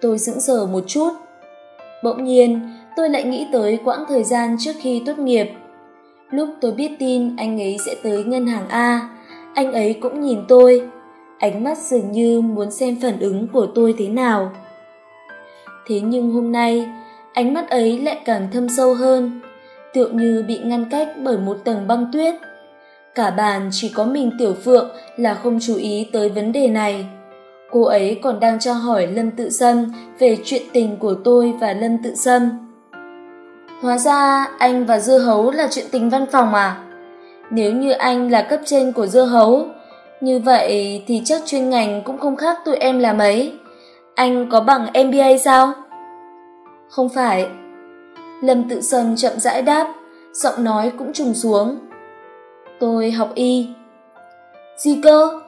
Tôi sững sờ một chút. Bỗng nhiên, tôi lại nghĩ tới quãng thời gian trước khi tốt nghiệp. Lúc tôi biết tin anh ấy sẽ tới ngân hàng a, anh ấy cũng nhìn tôi. Ánh mắt dường như muốn xem phản ứng của tôi thế nào. Thế nhưng hôm nay, ánh mắt ấy lại càng thâm sâu hơn, tựa như bị ngăn cách bởi một tầng băng tuyết cả bàn chỉ có mình tiểu phượng là không chú ý tới vấn đề này cô ấy còn đang cho hỏi lâm tự sâm về chuyện tình của tôi và lâm tự sâm hóa ra anh và dưa hấu là chuyện tình văn phòng à nếu như anh là cấp trên của dưa hấu như vậy thì chắc chuyên ngành cũng không khác tụi em là mấy. Anh có bằng MBA sao? Không phải. Lâm tự sâm chậm rãi đáp, giọng nói cũng trùng xuống. Tôi học y. Gì cơ?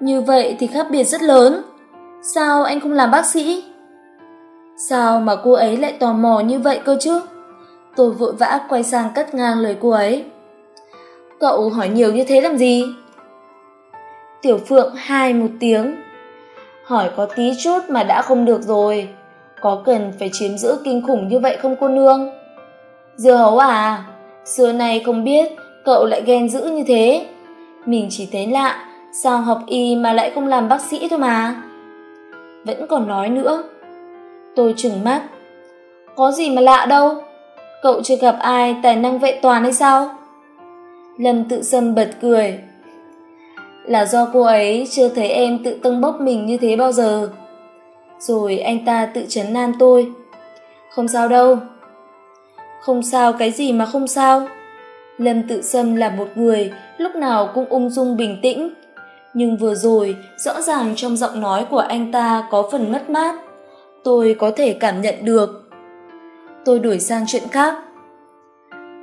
Như vậy thì khác biệt rất lớn. Sao anh không làm bác sĩ? Sao mà cô ấy lại tò mò như vậy cơ chứ? Tôi vội vã quay sang cắt ngang lời cô ấy. Cậu hỏi nhiều như thế làm gì? Tiểu Phượng hai một tiếng. Hỏi có tí chút mà đã không được rồi. Có cần phải chiếm giữ kinh khủng như vậy không cô nương? Dưa hấu à, xưa nay không biết cậu lại ghen dữ như thế. Mình chỉ thấy lạ, sao học y mà lại không làm bác sĩ thôi mà. Vẫn còn nói nữa. Tôi trừng mắt. Có gì mà lạ đâu. Cậu chưa gặp ai tài năng vệ toàn hay sao? Lâm tự sâm bật cười là do cô ấy chưa thấy em tự tâng bốc mình như thế bao giờ rồi anh ta tự chấn nan tôi không sao đâu không sao cái gì mà không sao lâm tự sâm là một người, lúc nào cũng ung dung bình tĩnh. Nhưng vừa rồi, rõ ràng trong giọng nói của anh ta có phần mất mát. Tôi có thể cảm nhận được. Tôi đổi sang chuyện khác.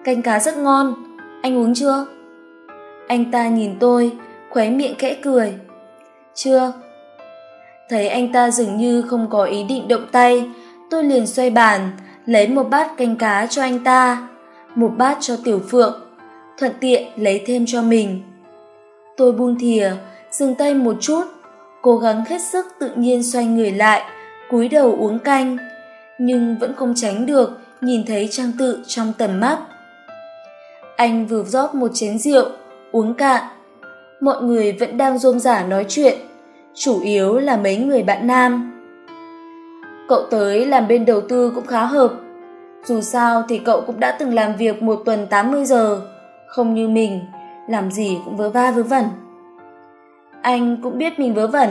Canh cá rất ngon. Anh uống chưa? Anh ta nhìn tôi, khóe miệng khẽ cười. Chưa. Thấy anh ta dường như không có ý định động tay, tôi liền xoay bàn, lấy một bát canh cá cho anh ta một bát cho tiểu phượng thuận tiện lấy thêm cho mình tôi buông thìa dừng tay một chút, cố gắng hết sức tự nhiên xoay người lại, cúi đầu uống canh, nhưng vẫn không tránh được nhìn thấy trang tự trong tầm mắt. Anh vừa rót một chén rượu, uống cạn. Mọi người vẫn đang rôm rả nói chuyện, chủ yếu là mấy người bạn nam. Cậu tới làm bên đầu tư cũng khá hợp. Dù sao thì cậu cũng đã từng làm việc một tuần 80 giờ, không như mình, làm gì cũng vớ va vớ vẩn. Anh cũng biết mình vớ vẩn.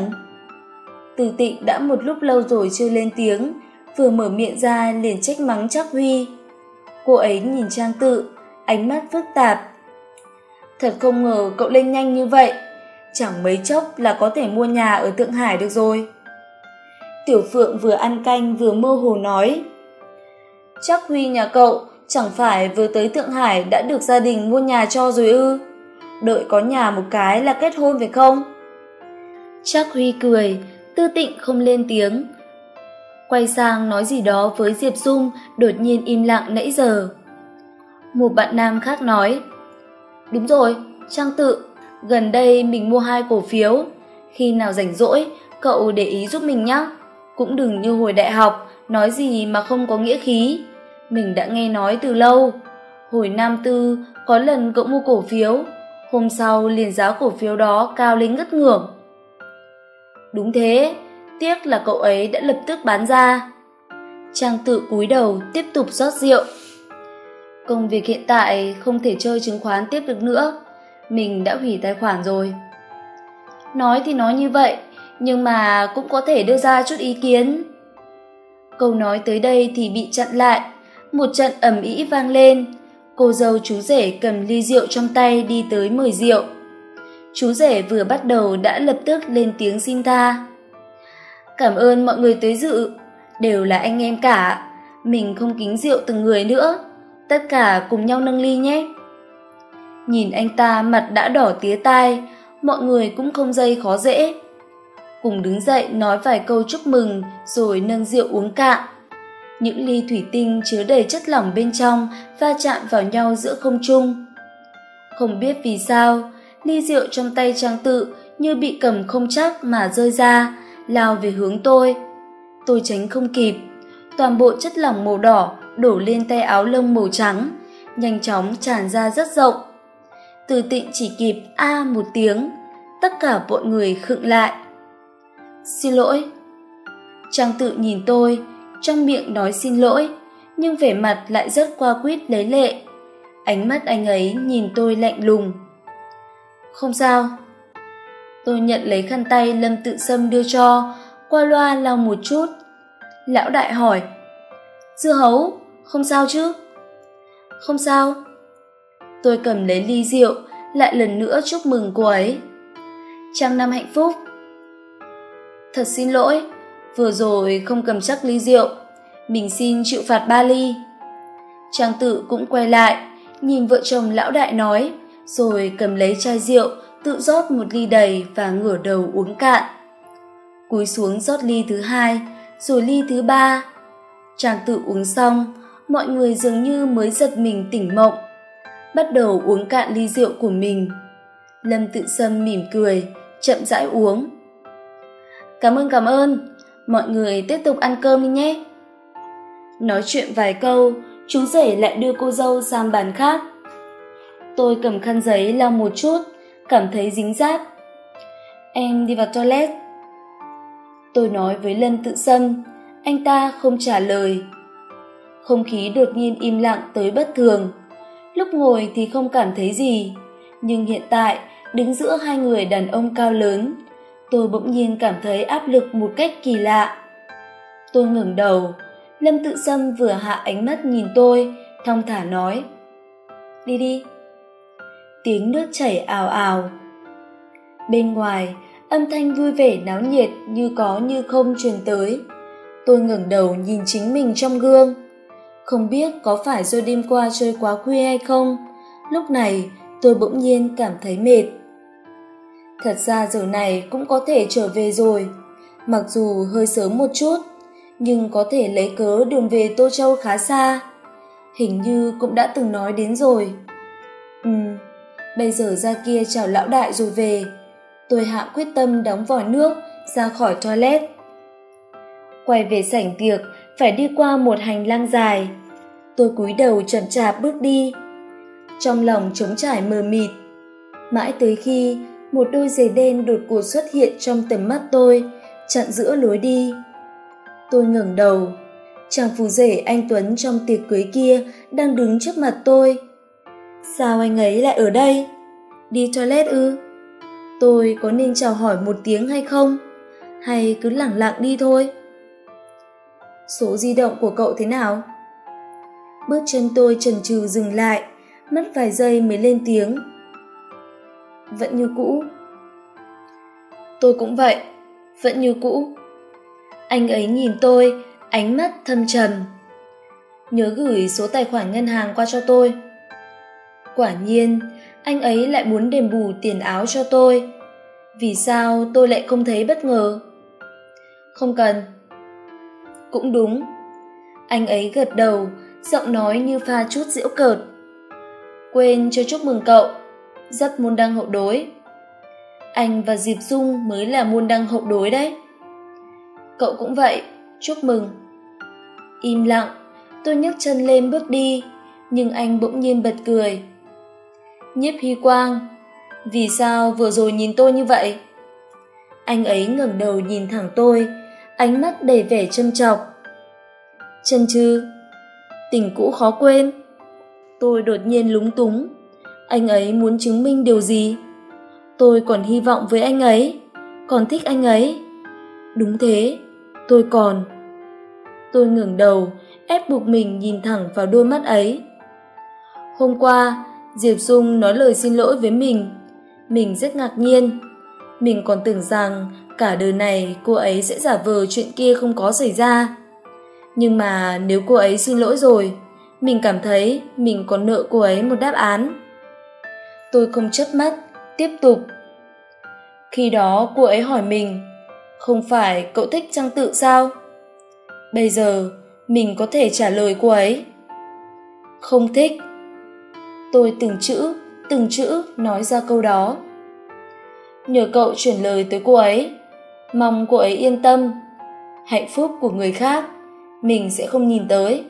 Từ tịnh đã một lúc lâu rồi chưa lên tiếng, vừa mở miệng ra liền trách mắng chắc Huy. Cô ấy nhìn Trang Tự, ánh mắt phức tạp. Thật không ngờ cậu lên nhanh như vậy, chẳng mấy chốc là có thể mua nhà ở Thượng Hải được rồi. Tiểu Phượng vừa ăn canh vừa mơ hồ nói. Chắc Huy nhà cậu chẳng phải vừa tới Thượng Hải đã được gia đình mua nhà cho rồi ư? Đợi có nhà một cái là kết hôn phải không? Chắc Huy cười, tư tịnh không lên tiếng. Quay sang nói gì đó với Diệp Dung, đột nhiên im lặng nãy giờ. Một bạn nam khác nói, Đúng rồi, Trang tự, gần đây mình mua hai cổ phiếu. Khi nào rảnh rỗi, cậu để ý giúp mình nhé. Cũng đừng như hồi đại học, nói gì mà không có nghĩa khí. Mình đã nghe nói từ lâu. Hồi năm tư, có lần cậu mua cổ phiếu, hôm sau liền giá cổ phiếu đó cao lên ngất ngưởng. Đúng thế, tiếc là cậu ấy đã lập tức bán ra. Trang tự cúi đầu tiếp tục rót rượu. Công việc hiện tại không thể chơi chứng khoán tiếp được nữa. Mình đã hủy tài khoản rồi. Nói thì nói như vậy, nhưng mà cũng có thể đưa ra chút ý kiến. Câu nói tới đây thì bị chặn lại, một trận ầm ĩ vang lên. Cô dâu chú rể cầm ly rượu trong tay đi tới mời rượu. Chú rể vừa bắt đầu đã lập tức lên tiếng xin tha. Cảm ơn mọi người tới dự, đều là anh em cả, mình không kính rượu từng người nữa, tất cả cùng nhau nâng ly nhé. Nhìn anh ta mặt đã đỏ tía tai, mọi người cũng không dây khó dễ. Cùng đứng dậy nói vài câu chúc mừng rồi nâng rượu uống cạn. Những ly thủy tinh chứa đầy chất lỏng bên trong va chạm vào nhau giữa không trung. Không biết vì sao, ly rượu trong tay trang tự như bị cầm không chắc mà rơi ra, lao về hướng tôi. Tôi tránh không kịp, toàn bộ chất lỏng màu đỏ đổ lên tay áo lông màu trắng, nhanh chóng tràn ra rất rộng. Từ tịnh chỉ kịp a một tiếng, tất cả mọi người khựng lại. Xin lỗi. Trang tự nhìn tôi, trong miệng nói xin lỗi, nhưng vẻ mặt lại rất qua quýt lấy lệ. Ánh mắt anh ấy nhìn tôi lạnh lùng. Không sao. Tôi nhận lấy khăn tay Lâm Tự Sâm đưa cho, qua loa lau một chút. Lão đại hỏi. Dưa hấu, không sao chứ? Không sao. Tôi cầm lấy ly rượu, lại lần nữa chúc mừng cô ấy. Trăm năm hạnh phúc. Thật xin lỗi, vừa rồi không cầm chắc ly rượu, mình xin chịu phạt ba ly. Trang tự cũng quay lại, nhìn vợ chồng lão đại nói, rồi cầm lấy chai rượu, tự rót một ly đầy và ngửa đầu uống cạn. Cúi xuống rót ly thứ hai, rồi ly thứ ba. Chàng tự uống xong, mọi người dường như mới giật mình tỉnh mộng. Bắt đầu uống cạn ly rượu của mình. Lâm tự sâm mỉm cười, chậm rãi uống. Cảm ơn cảm ơn, mọi người tiếp tục ăn cơm đi nhé. Nói chuyện vài câu, chú rể lại đưa cô dâu sang bàn khác. Tôi cầm khăn giấy lau một chút cảm thấy dính rát em đi vào toilet. Tôi nói với lân tự sâm anh ta không trả lời. Không khí đột nhiên im lặng tới bất thường. Lúc ngồi thì không cảm thấy gì nhưng hiện tại đứng giữa hai người đàn ông cao lớn tôi bỗng nhiên cảm thấy áp lực một cách kỳ lạ. Tôi ngẩng đầu, lâm tự sâm vừa hạ ánh mắt nhìn tôi, thong thả nói, đi đi. Tiếng nước chảy ào ào. Bên ngoài, âm thanh vui vẻ náo nhiệt như có như không truyền tới. Tôi ngẩng đầu nhìn chính mình trong gương. Không biết có phải do đêm qua chơi quá khuya hay không, lúc này tôi bỗng nhiên cảm thấy mệt thật ra giờ này cũng có thể trở về rồi mặc dù hơi sớm một chút nhưng có thể lấy cớ đường về tô châu khá xa hình như cũng đã từng nói đến rồi ừ bây giờ ra kia chào lão đại rồi về Tôi hạ quyết tâm đóng vòi nước ra khỏi toilet. Quay về sảnh tiệc, phải đi qua một hành lang dài. Tôi cúi đầu chậm chạp bước đi. Trong lòng trống trải mờ mịt. Mãi tới khi một đôi giày đen đột ngột xuất hiện trong tầm mắt tôi, chặn giữa lối đi. Tôi ngẩng đầu, chàng phù rể anh Tuấn trong tiệc cưới kia đang đứng trước mặt tôi. Sao anh ấy lại ở đây? Đi toilet ư? Tôi có nên chào hỏi một tiếng hay không? Hay cứ lẳng lặng đi thôi? Số di động của cậu thế nào? Bước chân tôi chần chừ dừng lại, mất vài giây mới lên tiếng. Vẫn như cũ. Tôi cũng vậy, vẫn như cũ. Anh ấy nhìn tôi, ánh mắt thâm trầm. Nhớ gửi số tài khoản ngân hàng qua cho tôi. Quả nhiên, anh ấy lại muốn đền bù tiền áo cho tôi. Vì sao tôi lại không thấy bất ngờ? Không cần. Cũng đúng. Anh ấy gật đầu, giọng nói như pha chút giễu cợt. Quên cho chúc mừng cậu, rất môn đăng hậu đối. Anh và Diệp Dung mới là môn đăng hậu đối đấy. Cậu cũng vậy, chúc mừng. Im lặng, tôi nhấc chân lên bước đi, nhưng anh bỗng nhiên bật cười. Nhiếp Hy Quang, vì sao vừa rồi nhìn tôi như vậy? Anh ấy ngẩng đầu nhìn thẳng tôi, ánh mắt đầy vẻ châm chọc. Chân chư, tình cũ khó quên. Tôi đột nhiên lúng túng. Anh ấy muốn chứng minh điều gì? Tôi còn hy vọng với anh ấy, còn thích anh ấy. Đúng thế, tôi còn. Tôi ngẩng đầu, ép buộc mình nhìn thẳng vào đôi mắt ấy. Hôm qua, Diệp Dung nói lời xin lỗi với mình. Mình rất ngạc nhiên. Mình còn tưởng rằng cả đời này cô ấy sẽ giả vờ chuyện kia không có xảy ra. Nhưng mà nếu cô ấy xin lỗi rồi, mình cảm thấy mình còn nợ cô ấy một đáp án. Tôi không chớp mắt, tiếp tục. Khi đó cô ấy hỏi mình, không phải cậu thích trang tự sao? Bây giờ, mình có thể trả lời cô ấy. Không thích tôi từng chữ từng chữ nói ra câu đó nhờ cậu chuyển lời tới cô ấy mong cô ấy yên tâm hạnh phúc của người khác mình sẽ không nhìn tới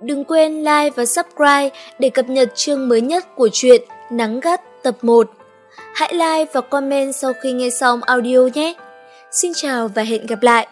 Đừng quên like và subscribe để cập nhật chương mới nhất của truyện Nắng gắt tập 1. Hãy like và comment sau khi nghe xong audio nhé. Xin chào và hẹn gặp lại.